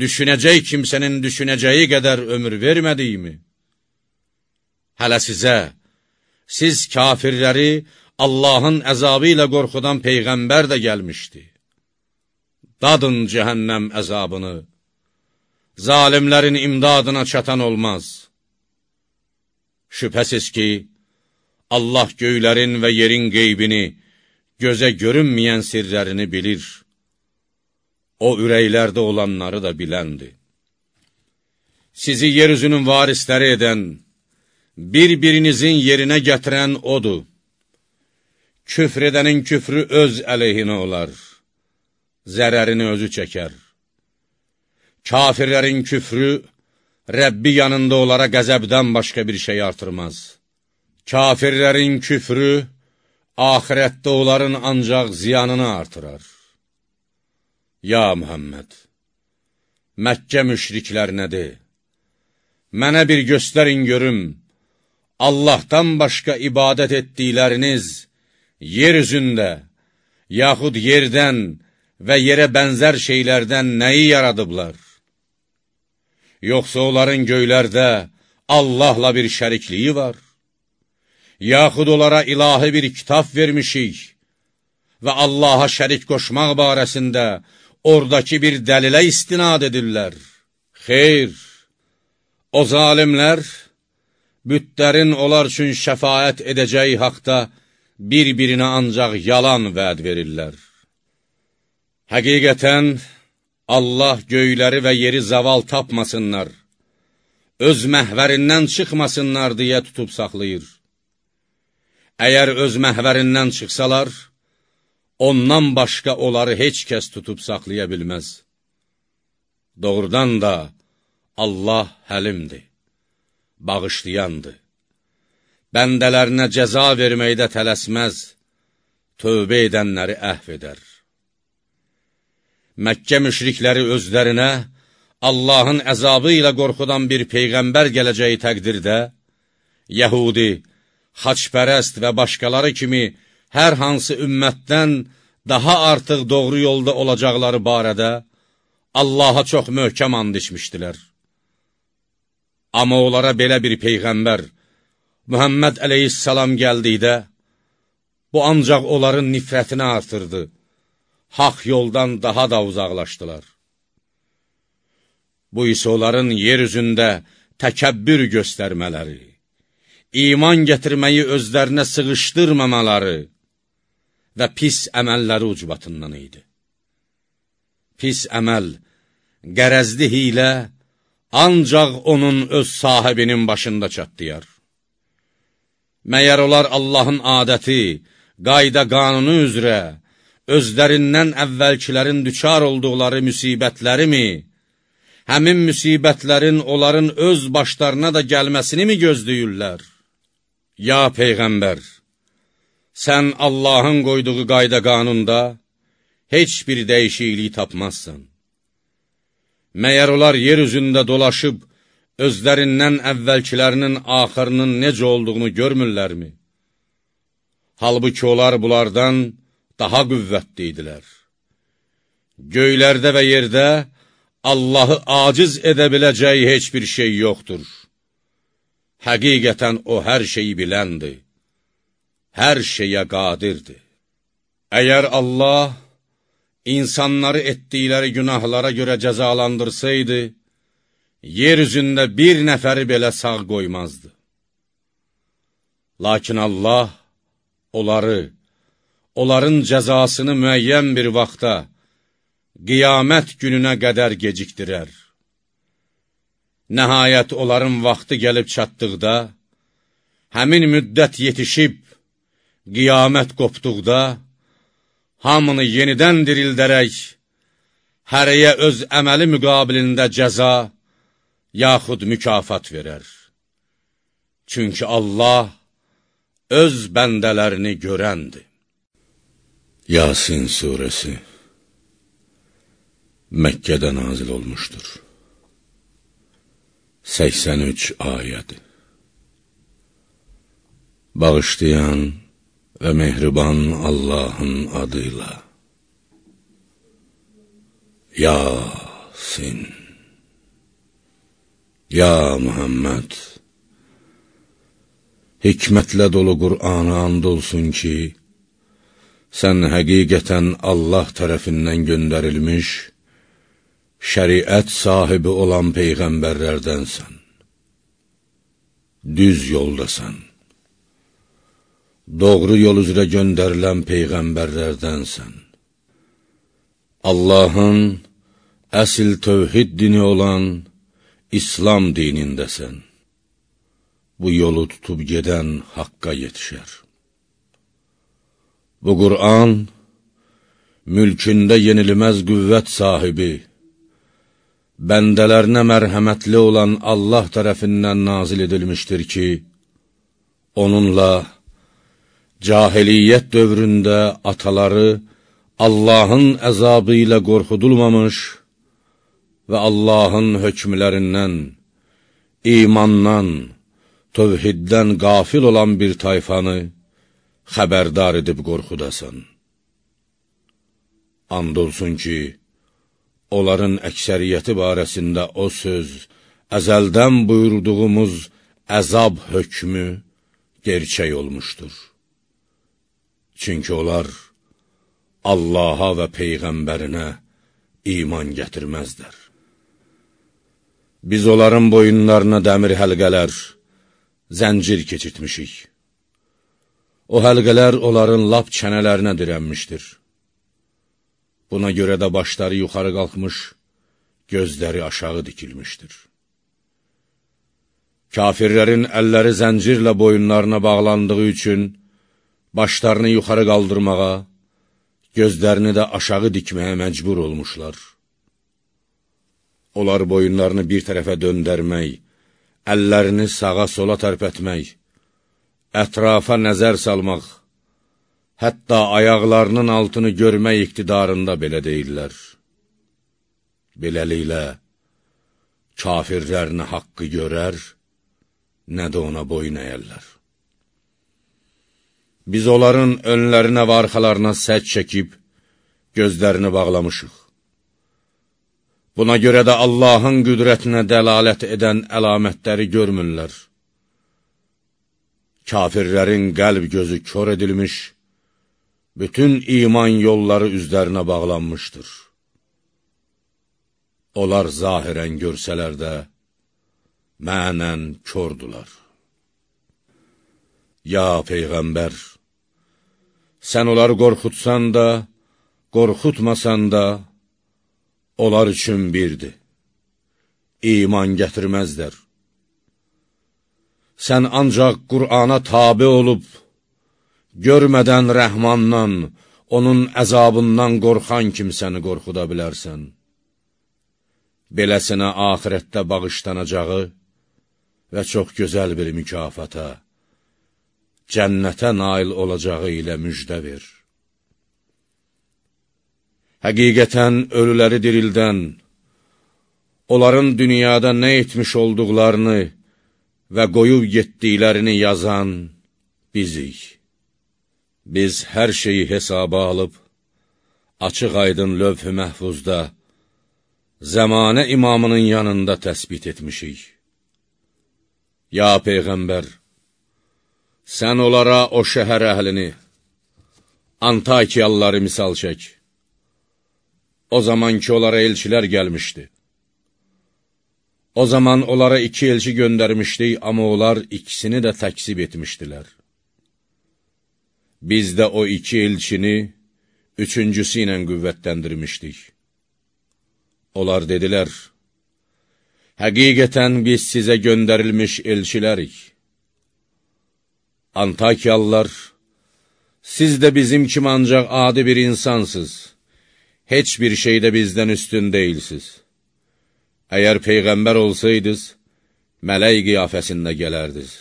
S1: düşünəcək kimsənin düşünəcəyi qədər ömür vermədiyimi? Hələ sizə, siz kafirləri Allahın əzabı ilə qorxudan Peyğəmbər də gəlmişdi. Dadın cəhənnəm əzabını, zalimlərin imdadına çatan olmaz. Şübhəsiz ki, Allah göylərin və yerin qeybini, gözə görünməyən sirlərini bilir. O, ürəklərdə olanları da biləndir. Sizi yeryüzünün varisləri edən, bir-birinizin yerinə gətirən odur. Küfr edənin küfrü öz əleyhinə olar, zərərini özü çəkər. Kafirlərin küfrü, Rəbbi yanında onlara qəzəbdən başqa bir şey artırmaz. Kafirlərin küfrü, ahirətdə onların ancaq ziyanını artırar. Ya Muhammed, Məkkə müşriklərinədir, mənə bir göstərin görüm, Allahdan başqa ibadət etdikləriniz yer üzündə, yaxud yerdən və yerə bənzər şeylərdən nəyi yaradıblar? Yoxsa onların göylərdə Allahla bir şərikliyi var? Yaxud onlara ilahi bir kitab vermişik və Allaha şərik qoşmaq barəsində oradakı bir dəlilə istinad edirlər. Xeyr, o zalimlər bütlərin onlar üçün şəfayət edəcəyi haqda bir-birinə ancaq yalan vəd verirlər. Həqiqətən, Allah göyləri və yeri zaval tapmasınlar, öz məhvərindən çıxmasınlar deyə tutub saxlayır. Əgər öz məhvərindən çıxsalar, ondan başqa onları heç kəs tutub saxlaya bilməz. Doğrudan da Allah həlimdir, bağışlayandır. Bəndələrinə cəza verməkdə tələsməz, tövbə edənləri əhv edər. Məkkə müşrikləri özlərinə Allahın əzabı ilə qorxudan bir peyğəmbər gələcəyi təqdirdə, Yəhudi, xaçpərəst və başqaları kimi hər hansı ümmətdən daha artıq doğru yolda olacaqları barədə Allaha çox möhkəm and içmişdilər. Amma onlara belə bir peyğəmbər, Mühəmməd əleyhissalam gəldikdə, bu ancaq onların nifrətini artırdı, haq yoldan daha da uzaqlaşdılar. Bu isə onların yer üzündə təkəbbür göstərmələri, iman gətirməyi özlərinə sığışdırmamaları və pis əməlləri ucbatından idi. Pis əməl, qərəzli hilə ancaq onun öz sahibinin başında çatdıyar. Məyər onlar Allahın adəti, qayda qanunu üzrə, özlərindən əvvəlkilərin düçar olduqları müsibətləri mi, həmin müsibətlərin onların öz başlarına da gəlməsini mi gözləyirlər? Ya Peyğəmbər, sən Allahın qoyduğu qayda qanunda heç bir dəyişiklik tapmazsan. Məyər onlar yer üzündə dolaşıb, özlərindən əvvəlkilərinin axırının necə olduğunu görmürlərmi? Halbuki onlar bunlardan daha qüvvətli idilər. Göylərdə və yerdə Allahı aciz edə biləcək heç bir şey yoxdur. Həqiqətən o hər şeyi biləndir, hər şeyə qadirdir. Əgər Allah insanları etdikləri günahlara görə cəzalandırsaydı, yer üzündə bir nəfəri belə sağ qoymazdı. Lakin Allah onları, onların cəzasını müəyyən bir vaxta, qiyamət gününə qədər gecikdirər. Nəhayət onların vaxtı gəlib çatdıqda, həmin müddət yetişib, qiyamət qopduqda, hamını yenidən dirildərək, hərəyə öz əməli müqabilində cəza, yaxud mükafat verər. Çünki Allah öz bəndələrini görəndir. Yasin Suresi Məkkədə nazil olmuşdur. 83 ayədir. Bağışlayan və mehriban Allahın adıyla. Yasin. Ya Muhammed, hikmətlə dolu Qur'ana and olsun ki, sən həqiqətən Allah tərəfindən göndərilmiş, şəriət sahibi olan peyğəmbərlərdənsən. Düz yoldasan. Doğru yol üzrə göndərilən peyğəmbərlərdənsən. Allahın əsil tövhid dini olan İslam dinindəsən. Bu yolu tutub gedən haqqa yetişər. Bu Qur'an, mülkündə yenilməz qüvvət sahibi, bəndələrinə mərhəmətli olan Allah tərəfindən nazil edilmişdir ki, onunla cahiliyyət dövründə ataları Allahın əzabı ilə qorxudulmamış və Allahın hökmlərindən, imandan, tövhiddən qafil olan bir tayfanı xəbərdar edib qorxudasan. And olsun ki, onların əksəriyyəti barəsində o söz, əzəldən buyurduğumuz əzab hökmü gerçək olmuşdur. Çünki onlar Allaha və Peyğəmbərinə iman gətirməzlər. Biz onların boyunlarına dəmir həlqələr, zəncir keçirtmişik. O həlqələr onların lap çənələrinə dirənmişdir. Buna görə də başları yuxarı qalxmış, gözləri aşağı dikilmişdir. Kafirlərin əlləri zəncirlə boyunlarına bağlandığı üçün başlarını yuxarı qaldırmağa, gözlərini də aşağı dikməyə məcbur olmuşlar. Onlar boyunlarını bir tərəfə döndərmək, əllərini sağa sola tərpətmək, ətrafa nəzər salmaq, hətta ayaqlarının altını görmək iqtidarında belə deyirlər. Beləliklə, kafirlər nə haqqı görər, nə də ona boyun əyərlər. Biz onların önlərinə və arxalarına səc çəkib, gözlərini bağlamışıq. Buna görə də Allahın qüdrətinə dəlalət edən əlamətləri görmürlər. Kafirlərin qəlb gözü kör edilmiş, bütün iman yolları üzlərinə bağlanmışdır. Onlar zahirən görsələr də, mənən kördular. Ya Peyğəmbər, sən onları qorxutsan da, qorxutmasan da, onlar üçün birdir. İman gətirməzlər. Sən ancaq Qur'ana tabi olub, görmədən rəhmandan, onun əzabından qorxan kimsəni qorxuda bilərsən. Beləsinə ahirətdə bağışlanacağı və çox gözəl bir mükafata, cənnətə nail olacağı ilə müjdə ver. Həqiqətən ölüləri dirildən, onların dünyada nə etmiş olduqlarını və qoyub getdiklərini yazan bizik. Biz hər şeyi hesaba alıb, açıq aydın lövh-ü məhfuzda, zəmanə imamının yanında təsbit etmişik. Ya Peyğəmbər, sən onlara o şəhər əhlini, Antakiyalıları misal çək. O zaman ki, onlara elçilər gəlmişdi. O zaman onlara iki elçi göndərmişdik, amma onlar ikisini də təksib etmişdilər. Biz də o iki elçini üçüncüsü ilə qüvvətləndirmişdik. Onlar dedilər, Həqiqətən biz sizə göndərilmiş elçilərik. Antakiyalılar, siz də bizim kimi ancaq adi bir insansız heç bir şeydə bizdən üstün deyilsiz. Əgər Peyğəmbər olsaydınız, mələk qiyafəsində gələrdiniz.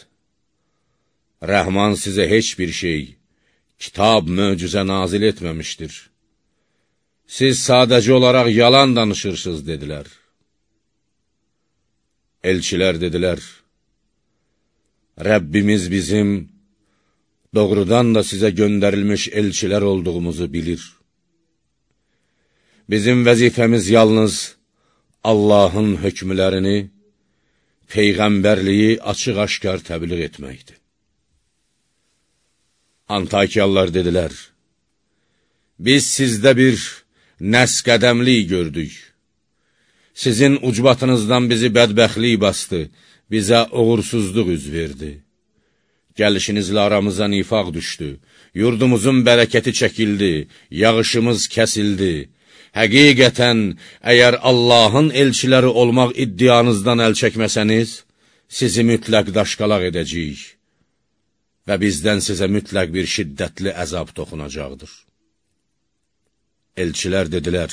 S1: Rəhman sizə heç bir şey, kitab, möcüzə nazil etməmişdir. Siz sadəcə olaraq yalan danışırsınız, dedilər. Elçilər dedilər, Rəbbimiz bizim, doğrudan da sizə göndərilmiş elçilər olduğumuzu bilir. Bizim vəzifəmiz yalnız Allahın hökmlərini, Peyğəmbərliyi açıq-aşkar təbliğ etməkdir. Antakiyalılar dedilər, Biz sizdə bir nəs qədəmlik gördük. Sizin ucbatınızdan bizi bədbəxtlik bastı, bizə uğursuzluq üz verdi. Gəlişinizlə aramıza nifaq düşdü, yurdumuzun bərəkəti çəkildi, yağışımız kəsildi, Həqiqətən, əgər Allahın elçiləri olmaq iddianızdan əl çəkməsəniz, sizi mütləq daşqalaq edəcəyik və bizdən sizə mütləq bir şiddətli əzab toxunacaqdır. Elçilər dedilər,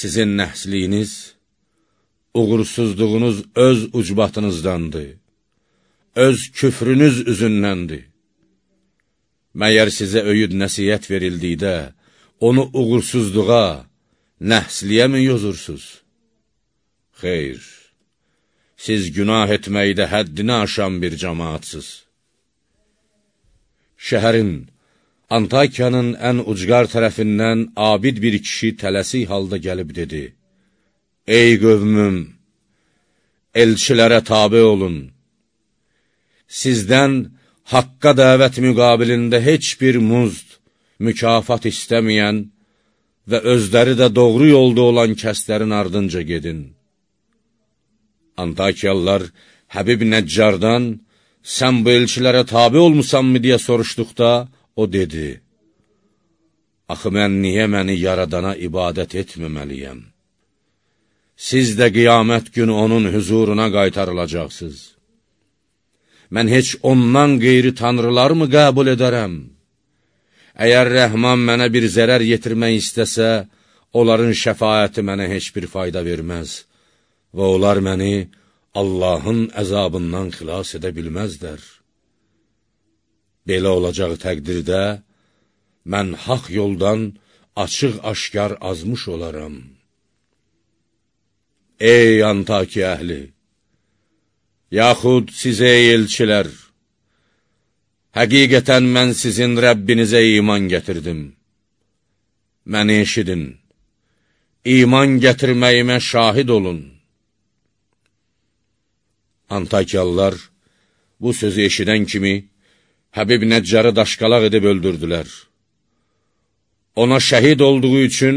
S1: sizin nəhsliyiniz, uğursuzluğunuz öz ucbatınızdandır, öz küfrünüz üzündəndir. Məyər sizə öyüd nəsiyyət verildikdə, onu uğursuzluğa, nəhsliyə mi yozursuz? Xeyr, siz günah etməkdə həddini aşan bir cəmaatsız. Şəhərin, Antakiyanın ən ucqar tərəfindən abid bir kişi tələsik halda gəlib dedi, Ey qövmüm, elçilərə tabi olun, sizdən haqqa dəvət müqabilində heç bir muzd, mükafat istəməyən və özləri də doğru yolda olan kəslərin ardınca gedin. Antakiyalılar Həbib Nəccardan, sən bu elçilərə tabi olmusanmı deyə soruşduqda, o dedi, Axı mən niyə məni yaradana ibadət etməməliyəm? Siz də qiyamət günü onun hüzuruna qaytarılacaqsınız. Mən heç ondan qeyri tanrılar mı qəbul edərəm? Əgər rəhman mənə bir zərər yetirmək istəsə, onların şəfayəti mənə heç bir fayda verməz və onlar məni Allahın əzabından xilas edə bilməzlər. Belə olacağı təqdirdə, mən haq yoldan açıq-aşkar azmış olaram. Ey Antaki əhli! Yaxud sizə elçilər! Həqiqətən mən sizin Rəbbinizə iman gətirdim. Məni eşidin, iman gətirməyimə şahid olun. Antakiyalılar bu sözü eşidən kimi Həbib Nəccarı daşqalaq edib öldürdülər. Ona şəhid olduğu üçün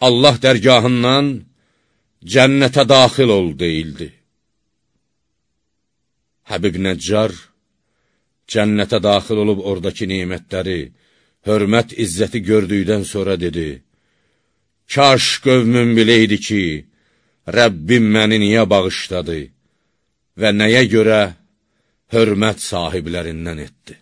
S1: Allah dərgahından cənnətə daxil ol deyildi. Həbib Nəccar cənnətə daxil olub oradakı nemətləri, hörmət, izzəti gördükdən sonra dedi, Kaş qövmüm biləydi ki, Rəbbim məni niyə bağışladı? və nəyə görə hörmət sahiblərindən etdi.